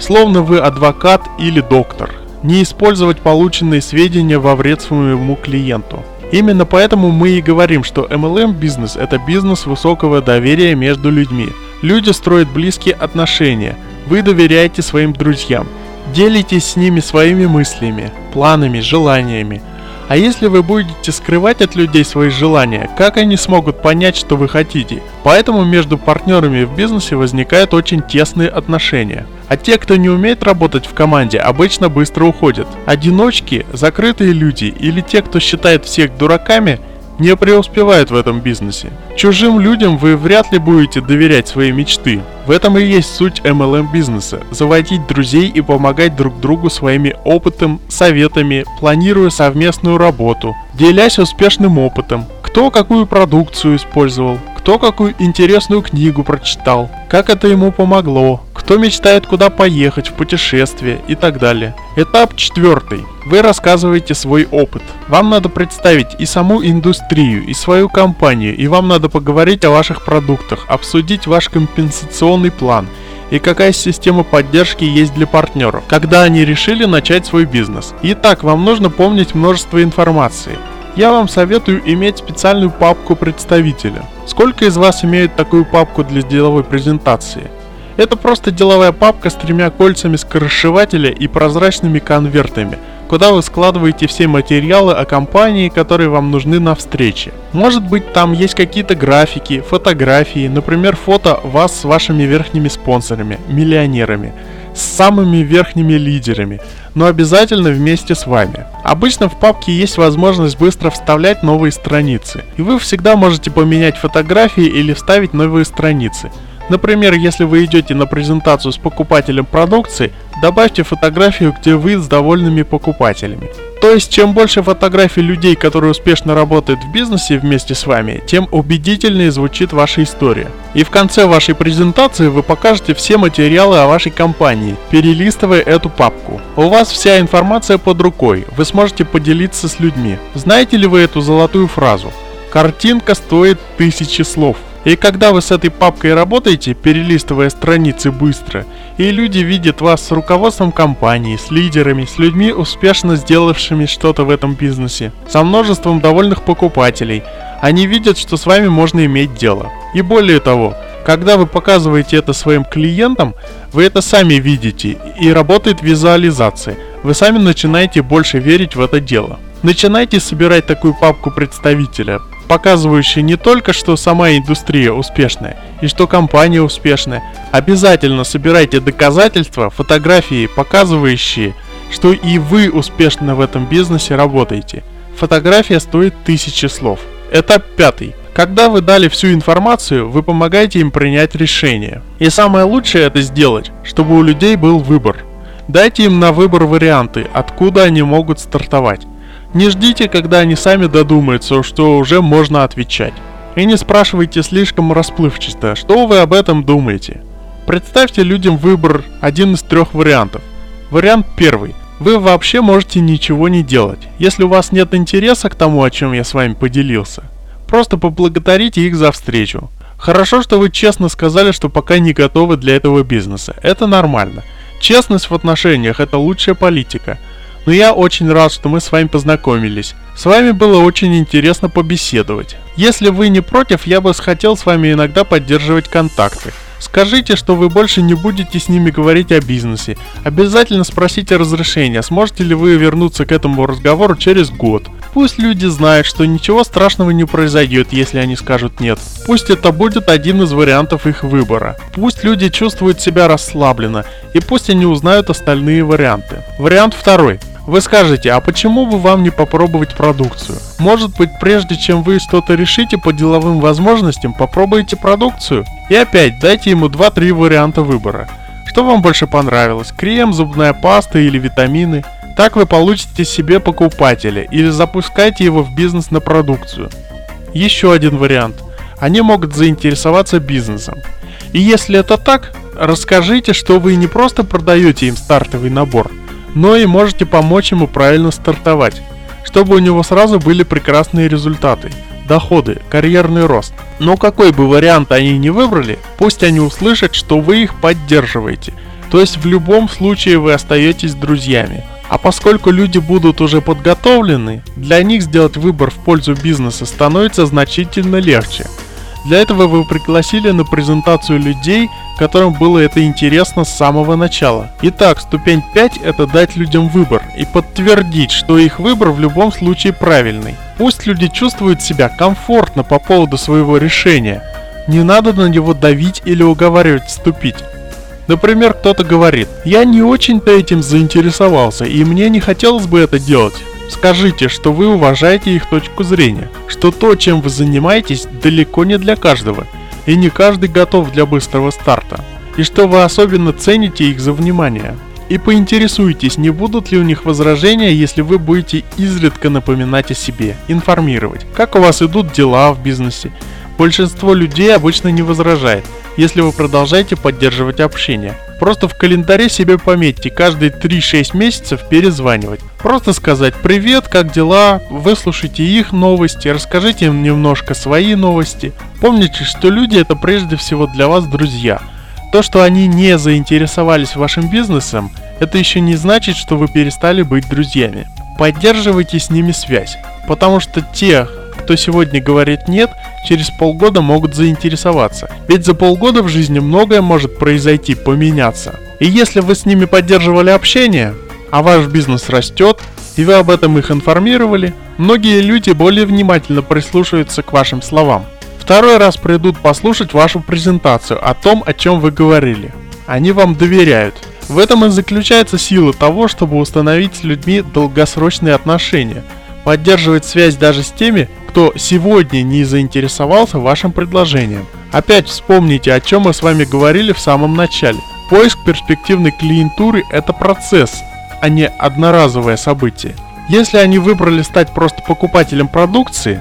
словно вы адвокат или доктор. Не использовать полученные сведения во вред своему клиенту. Именно поэтому мы и говорим, что MLM бизнес это бизнес высокого доверия между людьми. Люди строят близкие отношения. Вы доверяете своим друзьям. Делитесь с ними своими мыслями, планами, желаниями – а если вы будете скрывать от людей свои желания, как они смогут понять, что вы хотите? Поэтому между партнерами в бизнесе возникают очень тесные отношения. А те, кто не умеет работать в команде, обычно быстро уходят. Одиночки, закрытые люди или те, кто считает всех дураками, не преуспевают в этом бизнесе. Чужим людям вы вряд ли будете доверять свои мечты. В этом и есть суть MLM бизнеса – заводить друзей и помогать друг другу своими опытом, советами, планируя совместную работу, делясь успешным опытом, кто какую продукцию использовал, кто какую интересную книгу прочитал, как это ему помогло, кто мечтает куда поехать в путешествие и так далее. Этап четвертый. Вы рассказываете свой опыт. Вам надо представить и саму индустрию, и свою компанию, и вам надо поговорить о ваших продуктах, обсудить ваш компенсационный план и какая система поддержки есть для партнеров, когда они решили начать свой бизнес. Итак, вам нужно помнить множество информации – я вам советую иметь специальную папку представителя. Сколько из вас имеют такую папку для деловой презентации? Это просто деловая папка с тремя кольцами скоросшивателя и прозрачными конвертами, куда вы складываете все материалы о компании, которые вам нужны на встрече. Может быть там есть какие-то графики, фотографии, например фото вас с вашими верхними спонсорами, миллионерами – с самыми верхними лидерами, но обязательно вместе с вами. Обычно в папке есть возможность быстро вставлять новые страницы, и вы всегда можете поменять фотографии или вставить новые страницы. Например, если вы идете на презентацию с покупателем продукции, добавьте фотографию, где вы с довольными покупателями. То есть, чем больше фотографий людей, которые успешно работают в бизнесе вместе с вами, тем убедительнее звучит ваша история. И в конце вашей презентации вы покажете все материалы о вашей компании, перелистывая эту папку. У вас вся информация под рукой, вы сможете поделиться с людьми. Знаете ли вы эту золотую фразу? Картинка стоит тысячи слов. И когда вы с этой папкой работаете, перелистывая страницы быстро, и люди видят вас с руководством компании, с лидерами, с людьми, успешно сделавшими что-то в этом бизнесе, со множеством довольных покупателей, они видят, что с вами можно иметь дело. И более того, когда вы показываете это своим клиентам, вы это сами видите, и работает визуализация. Вы сами начинаете больше верить в это дело. Начинайте собирать такую папку представителя, показывающий не только, что сама индустрия успешная и что компания успешная. Обязательно собирайте доказательства, фотографии, показывающие, что и вы успешно в этом бизнесе работаете. Фотография стоит тысячи слов. Этап пятый. Когда вы дали всю информацию, вы помогаете им принять решение. И самое лучшее это сделать, чтобы у людей был выбор. Дайте им на выбор варианты, откуда они могут стартовать. Не ждите, когда они сами додумаются, что уже можно отвечать. И не спрашивайте слишком расплывчато, что вы об этом думаете. Представьте людям выбор один из трех вариантов. Вариант первый. Вы вообще можете ничего не делать, если у вас нет интереса к тому, о чем я с вами поделился. Просто поблагодарите их за встречу. Хорошо, что вы честно сказали, что пока не готовы для этого бизнеса. Это нормально. Честность в отношениях – это лучшая политика – но я очень рад, что мы с вами познакомились. С вами было очень интересно побеседовать. Если вы не против, я бы хотел с вами иногда поддерживать контакты. Скажите, что вы больше не будете с ними говорить о бизнесе. Обязательно спросите разрешения, сможете ли вы вернуться к этому разговору через год. Пусть люди знают, что ничего страшного не произойдет, если они скажут нет. Пусть это будет один из вариантов их выбора. Пусть люди чувствуют себя расслабленно, и пусть они узнают остальные варианты. Вариант второй. Вы скажете, а почему бы вам не попробовать продукцию? Может быть, прежде чем вы что-то решите по деловым возможностям, попробуйте продукцию? И опять, дайте ему 2-3 варианта выбора. Что вам больше понравилось? Крем, зубная паста или витамины? Так вы получите себе покупателя или запускайте его в бизнес на продукцию. Еще один вариант. Они могут заинтересоваться бизнесом. И если это так, расскажите, что вы не просто продаете им стартовый набор – но и можете помочь ему правильно стартовать, чтобы у него сразу были прекрасные результаты, доходы, карьерный рост. Но какой бы вариант они ни выбрали, пусть они услышат, что вы их поддерживаете. То есть в любом случае вы остаетесь друзьями. А поскольку люди будут уже подготовлены, для них сделать выбор в пользу бизнеса становится значительно легче. Для этого вы пригласили на презентацию людей, которым было это интересно с самого начала. Итак, ступень 5 это дать людям выбор и подтвердить, что их выбор в любом случае правильный. Пусть люди чувствуют себя комфортно по поводу своего решения. Не надо на него давить или уговаривать вступить. Например, кто-то говорит, я не очень-то этим заинтересовался и мне не хотелось бы это делать. Скажите, что вы уважаете их точку зрения, что то, чем вы занимаетесь, далеко не для каждого, и не каждый готов для быстрого старта, и что вы особенно цените их за внимание. И поинтересуйтесь, не будут ли у них возражения, если вы будете изредка напоминать о себе, информировать, как у вас идут дела в бизнесе. Большинство людей обычно не возражает, если вы продолжаете поддерживать общение. Просто в календаре себе пометьте каждые 3-6 месяцев перезванивать. Просто сказать «Привет, как дела?», выслушайте их новости, расскажите им немножко свои новости. Помните, что люди это прежде всего для вас друзья. То, что они не заинтересовались вашим бизнесом, это еще не значит, что вы перестали быть друзьями. Поддерживайте с ними связь, потому что те, кто сегодня говорит «нет», через полгода могут заинтересоваться. Ведь за полгода в жизни многое может произойти, поменяться. И если вы с ними поддерживали общение, а ваш бизнес растет, и вы об этом их информировали, многие люди более внимательно прислушаются к вашим словам. Второй раз придут послушать вашу презентацию о том, о чем вы говорили. Они вам доверяют. В этом и заключается сила того, чтобы установить с людьми долгосрочные отношения, поддерживать связь даже с теми, кто сегодня не заинтересовался вашим предложением. Опять вспомните, о чем мы с вами говорили в самом начале. Поиск перспективной клиентуры – это процесс, а не одноразовое событие. Если они выбрали стать просто покупателем продукции,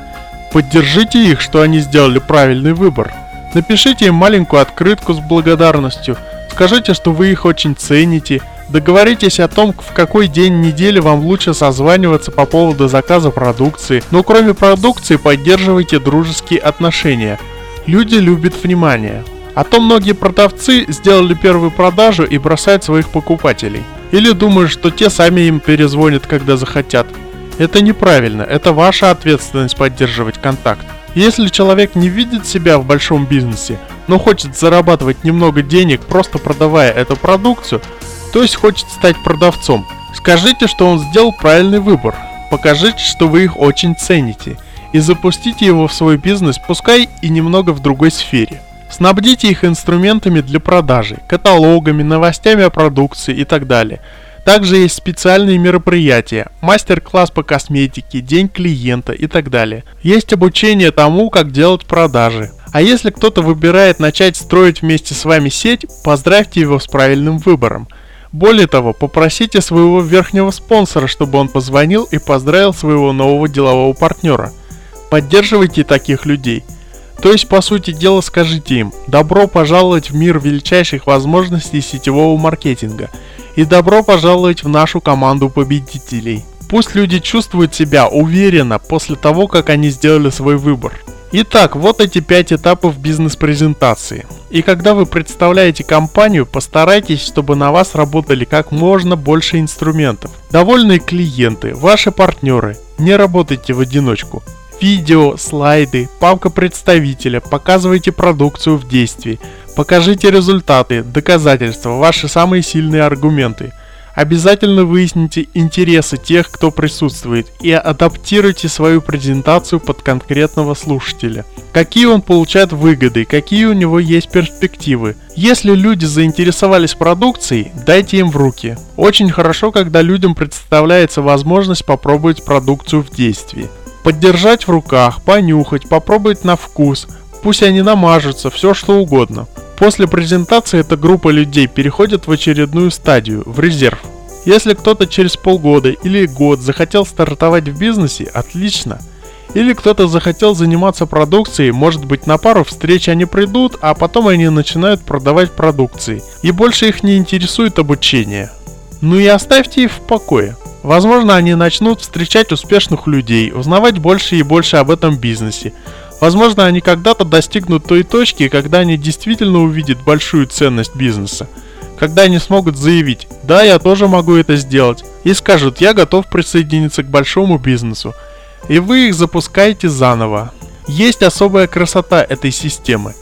поддержите их, что они сделали правильный выбор. Напишите им маленькую открытку с благодарностью, скажите, что вы их очень цените – Договоритесь о том, в какой день недели вам лучше созваниваться по поводу заказа продукции, но кроме продукции поддерживайте дружеские отношения. Люди любят внимание. А то многие продавцы сделали первую продажу и бросают своих покупателей. Или думают, что те сами им перезвонят, когда захотят. Это неправильно, это ваша ответственность поддерживать контакт. Если человек не видит себя в большом бизнесе, но хочет зарабатывать немного денег просто продавая эту продукцию, то есть хочет стать продавцом. Скажите, что он сделал правильный выбор. Покажите, что вы их очень цените. И запустите его в свой бизнес, пускай и немного в другой сфере. Снабдите их инструментами для продажи, каталогами, новостями о продукции и так далее. Также есть специальные мероприятия, мастер-класс по косметике, день клиента и так далее. Есть обучение тому, как делать продажи. А если кто-то выбирает начать строить вместе с вами сеть, поздравьте его с правильным выбором – более того, попросите своего верхнего спонсора, чтобы он позвонил и поздравил своего нового делового партнера. Поддерживайте таких людей. То есть, по сути дела, скажите им «Добро пожаловать в мир величайших возможностей сетевого маркетинга» и «Добро пожаловать в нашу команду победителей». Пусть люди чувствуют себя уверенно после того, как они сделали свой выбор. Итак, вот эти пять этапов бизнес-презентации. И когда вы представляете компанию, постарайтесь, чтобы на вас работали как можно больше инструментов. Довольные клиенты, ваши партнеры. Не работайте в одиночку. Видео, слайды, папка представителя, показывайте продукцию в действии, покажите результаты, доказательства, ваши самые сильные аргументы – Обязательно выясните интересы тех, кто присутствует, и адаптируйте свою презентацию под конкретного слушателя. Какие он получает выгоды, какие у него есть перспективы. Если люди заинтересовались продукцией, дайте им в руки. Очень хорошо, когда людям представляется возможность попробовать продукцию в действии. Поддержать в руках, понюхать, попробовать на вкус. Пусть они намажутся, все что угодно. После презентации эта группа людей переходит в очередную стадию, в резерв. Если кто-то через полгода или год захотел стартовать в бизнесе, отлично. Или кто-то захотел заниматься продукцией, может быть на пару встреч они придут, а потом они начинают продавать продукции. И больше их не интересует обучение. Ну и оставьте их в покое. Возможно, они начнут встречать успешных людей, узнавать больше и больше об этом бизнесе, Возможно, они когда-то достигнут той точки, когда они действительно увидят большую ценность бизнеса. Когда они смогут заявить «Да, я тоже могу это сделать» и скажут «Я готов присоединиться к большому бизнесу». И вы их запускаете заново. Есть особая красота этой системы.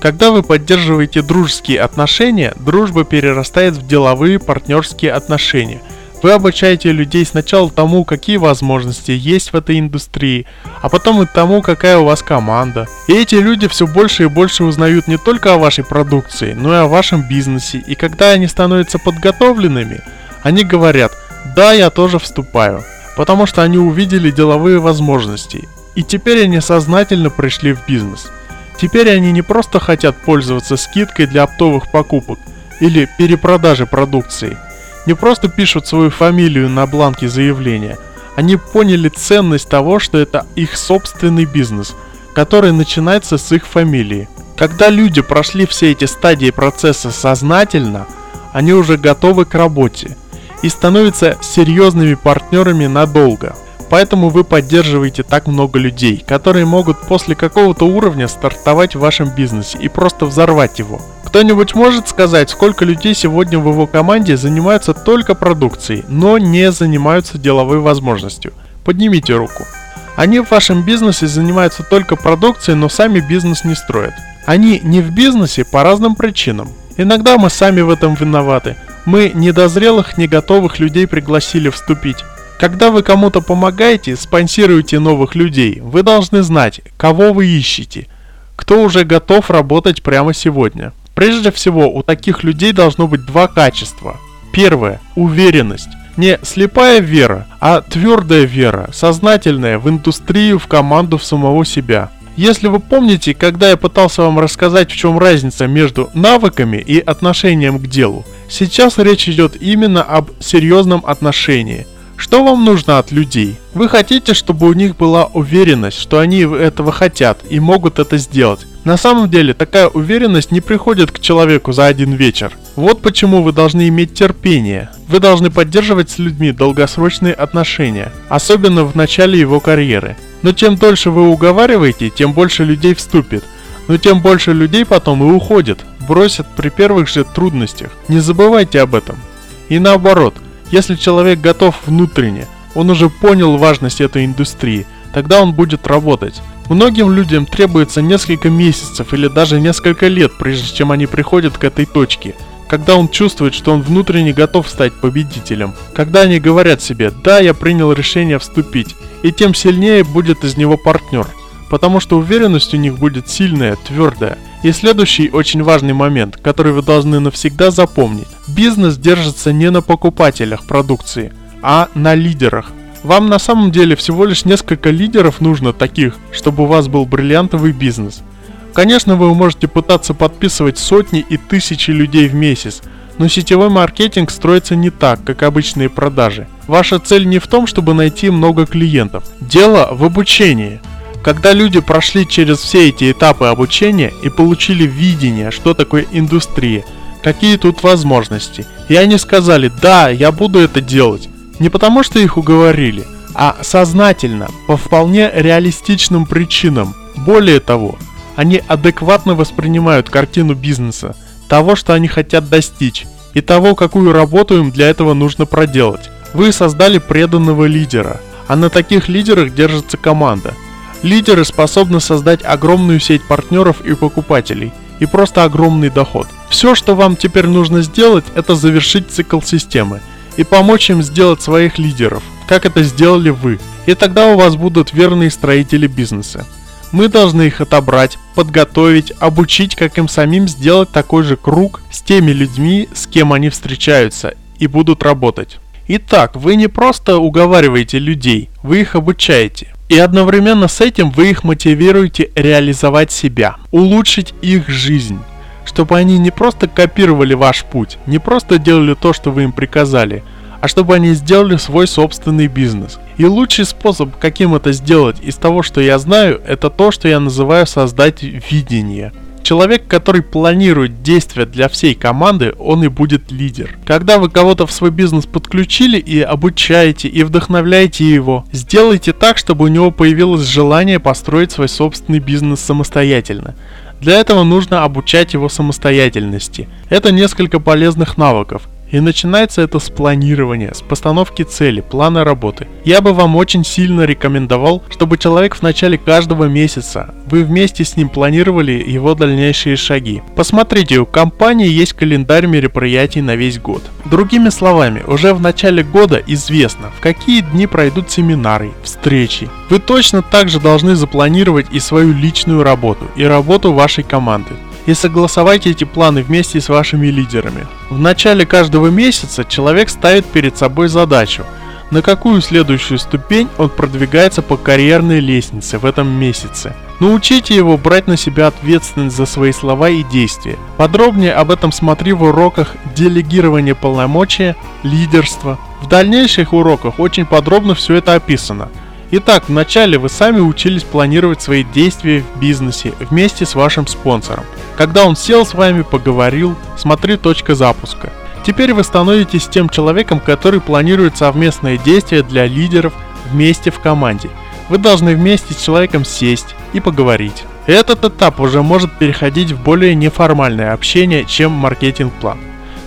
Когда вы поддерживаете дружеские отношения, дружба перерастает в деловые партнерские отношения – вы обучаете людей сначала тому, какие возможности есть в этой индустрии, а потом и тому, какая у вас команда. И эти люди все больше и больше узнают не только о вашей продукции, но и о вашем бизнесе. И когда они становятся подготовленными, они говорят, да, я тоже вступаю. потому что они увидели деловые возможности, и теперь они сознательно пришли в бизнес. Теперь они не просто хотят пользоваться скидкой для оптовых покупок или перепродажи продукции, не просто пишут свою фамилию на бланке заявления, они поняли ценность того, что это их собственный бизнес, который начинается с их фамилии. Когда люди прошли все эти стадии процесса сознательно, они уже готовы к работе и становятся серьезными партнерами надолго. Поэтому вы поддерживаете так много людей, которые могут после какого-то уровня стартовать в вашем бизнесе и просто взорвать его. Кто-нибудь может сказать, сколько людей сегодня в его команде занимаются только продукцией, но не занимаются деловой возможностью? Поднимите руку. Они в вашем бизнесе занимаются только продукцией, но сами бизнес не строят. Они не в бизнесе по разным причинам. Иногда мы сами в этом виноваты. Мы недозрелых, не готовых людей пригласили вступить. Когда вы кому-то помогаете, спонсируете новых людей, вы должны знать, кого вы ищете, кто уже готов работать прямо сегодня. Прежде всего, у таких людей должно быть два качества. Первое – уверенность. Не слепая вера, а твердая вера, сознательная в индустрию, в команду, в самого себя. Если вы помните, когда я пытался вам рассказать, в чем разница между навыками и отношением к делу, сейчас речь идет именно об серьезном отношении – что вам нужно от людей? Вы хотите, чтобы у них была уверенность, что они этого хотят и могут это сделать. На самом деле, такая уверенность не приходит к человеку за один вечер. Вот почему вы должны иметь терпение. Вы должны поддерживать с людьми долгосрочные отношения, особенно в начале его карьеры. Но чем дольше вы уговариваете, тем больше людей вступит. Но тем больше людей потом и уходит, бросят при первых же трудностях. Не забывайте об этом. И наоборот, если человек готов внутренне, он уже понял важность этой индустрии, тогда он будет работать. Многим людям требуется несколько месяцев или даже несколько лет, прежде чем они приходят к этой точке, когда он чувствует, что он внутренне готов стать победителем, когда они говорят себе «да, я принял решение вступить», и тем сильнее будет из него партнер, потому что уверенность у них будет сильная, твердая. И следующий очень важный момент, который вы должны навсегда запомнить. Бизнес держится не на покупателях продукции, а на лидерах. Вам на самом деле всего лишь несколько лидеров нужно таких, чтобы у вас был бриллиантовый бизнес. Конечно, вы можете пытаться подписывать сотни и тысячи людей в месяц, но сетевой маркетинг строится не так, как обычные продажи. Ваша цель не в том, чтобы найти много клиентов. Дело в обучении – когда люди прошли через все эти этапы обучения и получили видение, что такое индустрия, какие тут возможности, и они сказали «да, я буду это делать», не потому что их уговорили, а сознательно, по вполне реалистичным причинам. Более того, они адекватно воспринимают картину бизнеса, того, что они хотят достичь, и того, какую работу им для этого нужно проделать. Вы создали преданного лидера, а на таких лидерах держится команда – Лидеры способны создать огромную сеть партнеров и покупателей, и просто огромный доход. Все, что вам теперь нужно сделать, это завершить цикл системы и помочь им сделать своих лидеров, как это сделали вы. И тогда у вас будут верные строители бизнеса. Мы должны их отобрать, подготовить, обучить, как им самим сделать такой же круг с теми людьми, с кем они встречаются и будут работать. Итак, вы не просто уговариваете людей, вы их обучаете. И одновременно с этим вы их мотивируете реализовать себя, улучшить их жизнь. Чтобы они не просто копировали ваш путь, не просто делали то, что вы им приказали, а чтобы они сделали свой собственный бизнес. И лучший способ, каким это сделать из того, что я знаю, это то, что я называю создать видение – Человек, который планирует действия для всей команды, он и будет лидер. Когда вы кого-то в свой бизнес подключили и обучаете, и вдохновляете его, сделайте так, чтобы у него появилось желание построить свой собственный бизнес самостоятельно. Для этого нужно обучать его самостоятельности. Это несколько полезных навыков, и начинается это с планирования, с постановки цели, плана работы. Я бы вам очень сильно рекомендовал, чтобы человек в начале каждого месяца, вы вместе с ним планировали его дальнейшие шаги. Посмотрите, у компании есть календарь мероприятий на весь год. Другими словами, уже в начале года известно, в какие дни пройдут семинары, встречи. Вы точно также должны запланировать и свою личную работу, и работу вашей команды и согласовайте эти планы вместе с вашими лидерами. В начале каждого месяца человек ставит перед собой задачу на какую следующую ступень он продвигается по карьерной лестнице в этом месяце. Научите его брать на себя ответственность за свои слова и действия. Подробнее об этом смотри в уроках делегирования полномочия, лидерства. В дальнейших уроках очень подробно все это описано. Итак, вначале вы сами учились планировать свои действия в бизнесе вместе с вашим спонсором. Когда он сел с вами, поговорил, смотри точка запуска. Теперь вы становитесь тем человеком, который планирует совместные действия для лидеров вместе в команде. Вы должны вместе с человеком сесть и поговорить. Этот этап уже может переходить в более неформальное общение, чем маркетинг-план.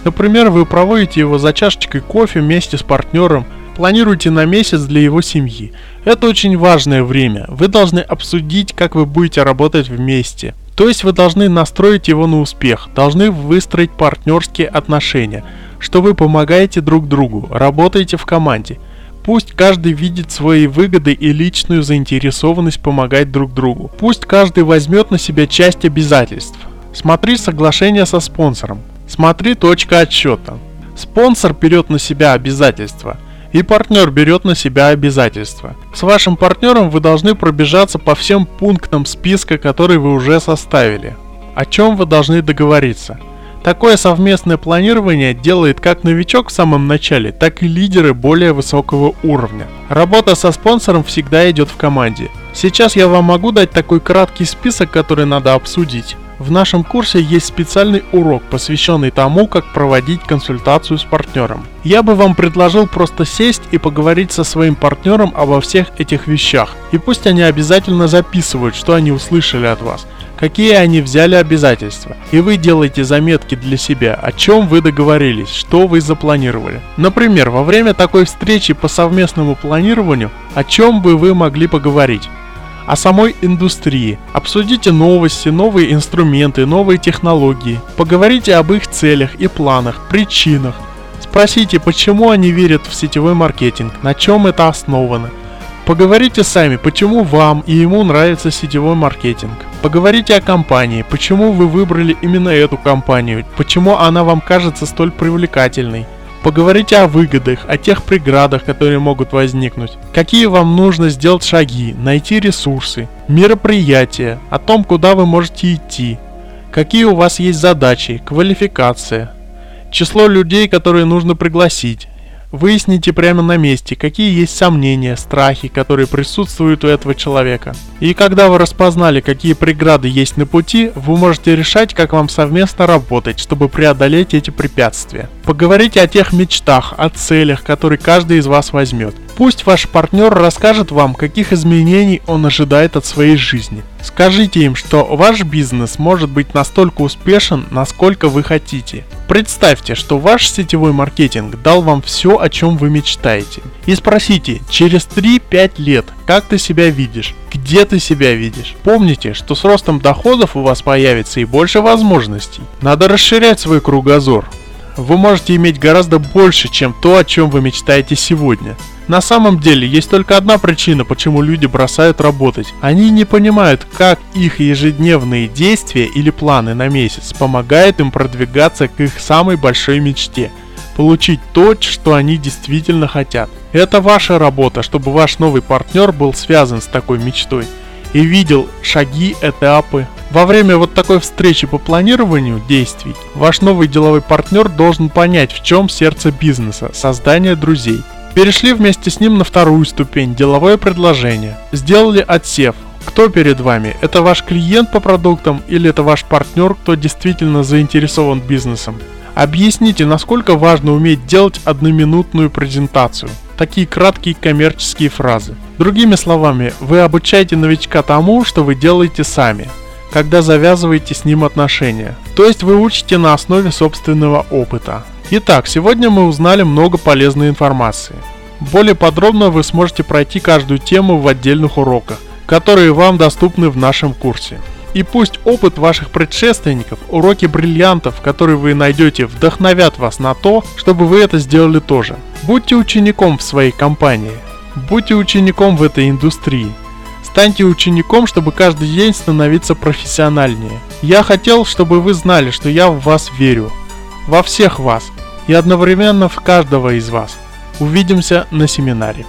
Например, вы проводите его за чашечкой кофе вместе с партнером, планируете на месяц для его семьи. Это очень важное время. Вы должны обсудить, как вы будете работать вместе. То есть вы должны настроить его на успех, должны выстроить партнерские отношения, что вы помогаете друг другу, работаете в команде. Пусть каждый видит свои выгоды и личную заинтересованность помогать друг другу. Пусть каждый возьмет на себя часть обязательств. Смотри соглашение со спонсором. Смотри точка отсчета. Спонсор берет на себя обязательства – и партнер берет на себя обязательства. С вашим партнером вы должны пробежаться по всем пунктам списка, который вы уже составили. О чем вы должны договориться. Такое совместное планирование делает как новичок в самом начале, так и лидеры более высокого уровня. Работа со спонсором всегда идет в команде. Сейчас я вам могу дать такой краткий список, который надо обсудить. В нашем курсе есть специальный урок, посвященный тому, как проводить консультацию с партнером. Я бы вам предложил просто сесть и поговорить со своим партнером обо всех этих вещах. И пусть они обязательно записывают, что они услышали от вас какие они взяли обязательства. И вы делаете заметки для себя, о чем вы договорились, что вы запланировали. Например, во время такой встречи по совместному планированию, о чем бы вы могли поговорить о самой индустрии. Обсудите новости, новые инструменты, новые технологии. Поговорите об их целях и планах, причинах. Спросите, почему они верят в сетевой маркетинг, на чем это основано. Поговорите сами, почему вам и ему нравится сетевой маркетинг. Поговорите о компании, почему вы выбрали именно эту компанию, почему она вам кажется столь привлекательной. Поговорите о выгодах, о тех преградах, которые могут возникнуть. Какие вам нужно сделать шаги, найти ресурсы, мероприятия, о том, куда вы можете идти. Какие у вас есть задачи, квалификация. Число людей, которые нужно пригласить, Выясните прямо на месте, какие есть сомнения, страхи, которые присутствуют у этого человека. И когда вы распознали, какие преграды есть на пути, вы можете решать, как вам совместно работать, чтобы преодолеть эти препятствия. Поговорите о тех мечтах, о целях, которые каждый из вас возьмет. Пусть ваш партнер расскажет вам, каких изменений он ожидает от своей жизни. Скажите им, что ваш бизнес может быть настолько успешен, насколько вы хотите. Представьте, что ваш сетевой маркетинг дал вам все, о чем вы мечтаете. И спросите, через 3-5 лет, как ты себя видишь, где ты себя видишь. Помните, что с ростом доходов у вас появится и больше возможностей. Надо расширять свой кругозор. Вы можете иметь гораздо больше, чем то, о чем вы мечтаете сегодня. На самом деле есть только одна причина, почему люди бросают работать. Они не понимают, как их ежедневные действия или планы на месяц помогают им продвигаться к их самой большой мечте – получить то, что они действительно хотят. Это ваша работа, чтобы ваш новый партнер был связан с такой мечтой и видел шаги, этапы. Во время вот такой встречи по планированию действий, ваш новый деловой партнер должен понять, в чем сердце бизнеса – создание друзей – Перешли вместе с ним на вторую ступень – деловое предложение. Сделали отсев. Кто перед вами? Это ваш клиент по продуктам или это ваш партнер, кто действительно заинтересован бизнесом? Объясните, насколько важно уметь делать одноминутную презентацию. Такие краткие коммерческие фразы. Другими словами, вы обучаете новичка тому, что вы делаете сами, когда завязываете с ним отношения. То есть вы учите на основе собственного опыта. Итак, сегодня мы узнали много полезной информации. Более подробно вы сможете пройти каждую тему в отдельных уроках, которые вам доступны в нашем курсе. И пусть опыт ваших предшественников, уроки бриллиантов, которые вы найдете, вдохновят вас на то, чтобы вы это сделали тоже. Будьте учеником в своей компании. Будьте учеником в этой индустрии. Станьте учеником, чтобы каждый день становиться профессиональнее. Я хотел, чтобы вы знали, что я в вас верю. Во всех вас, и одновременно в каждого из вас. Увидимся на семинаре.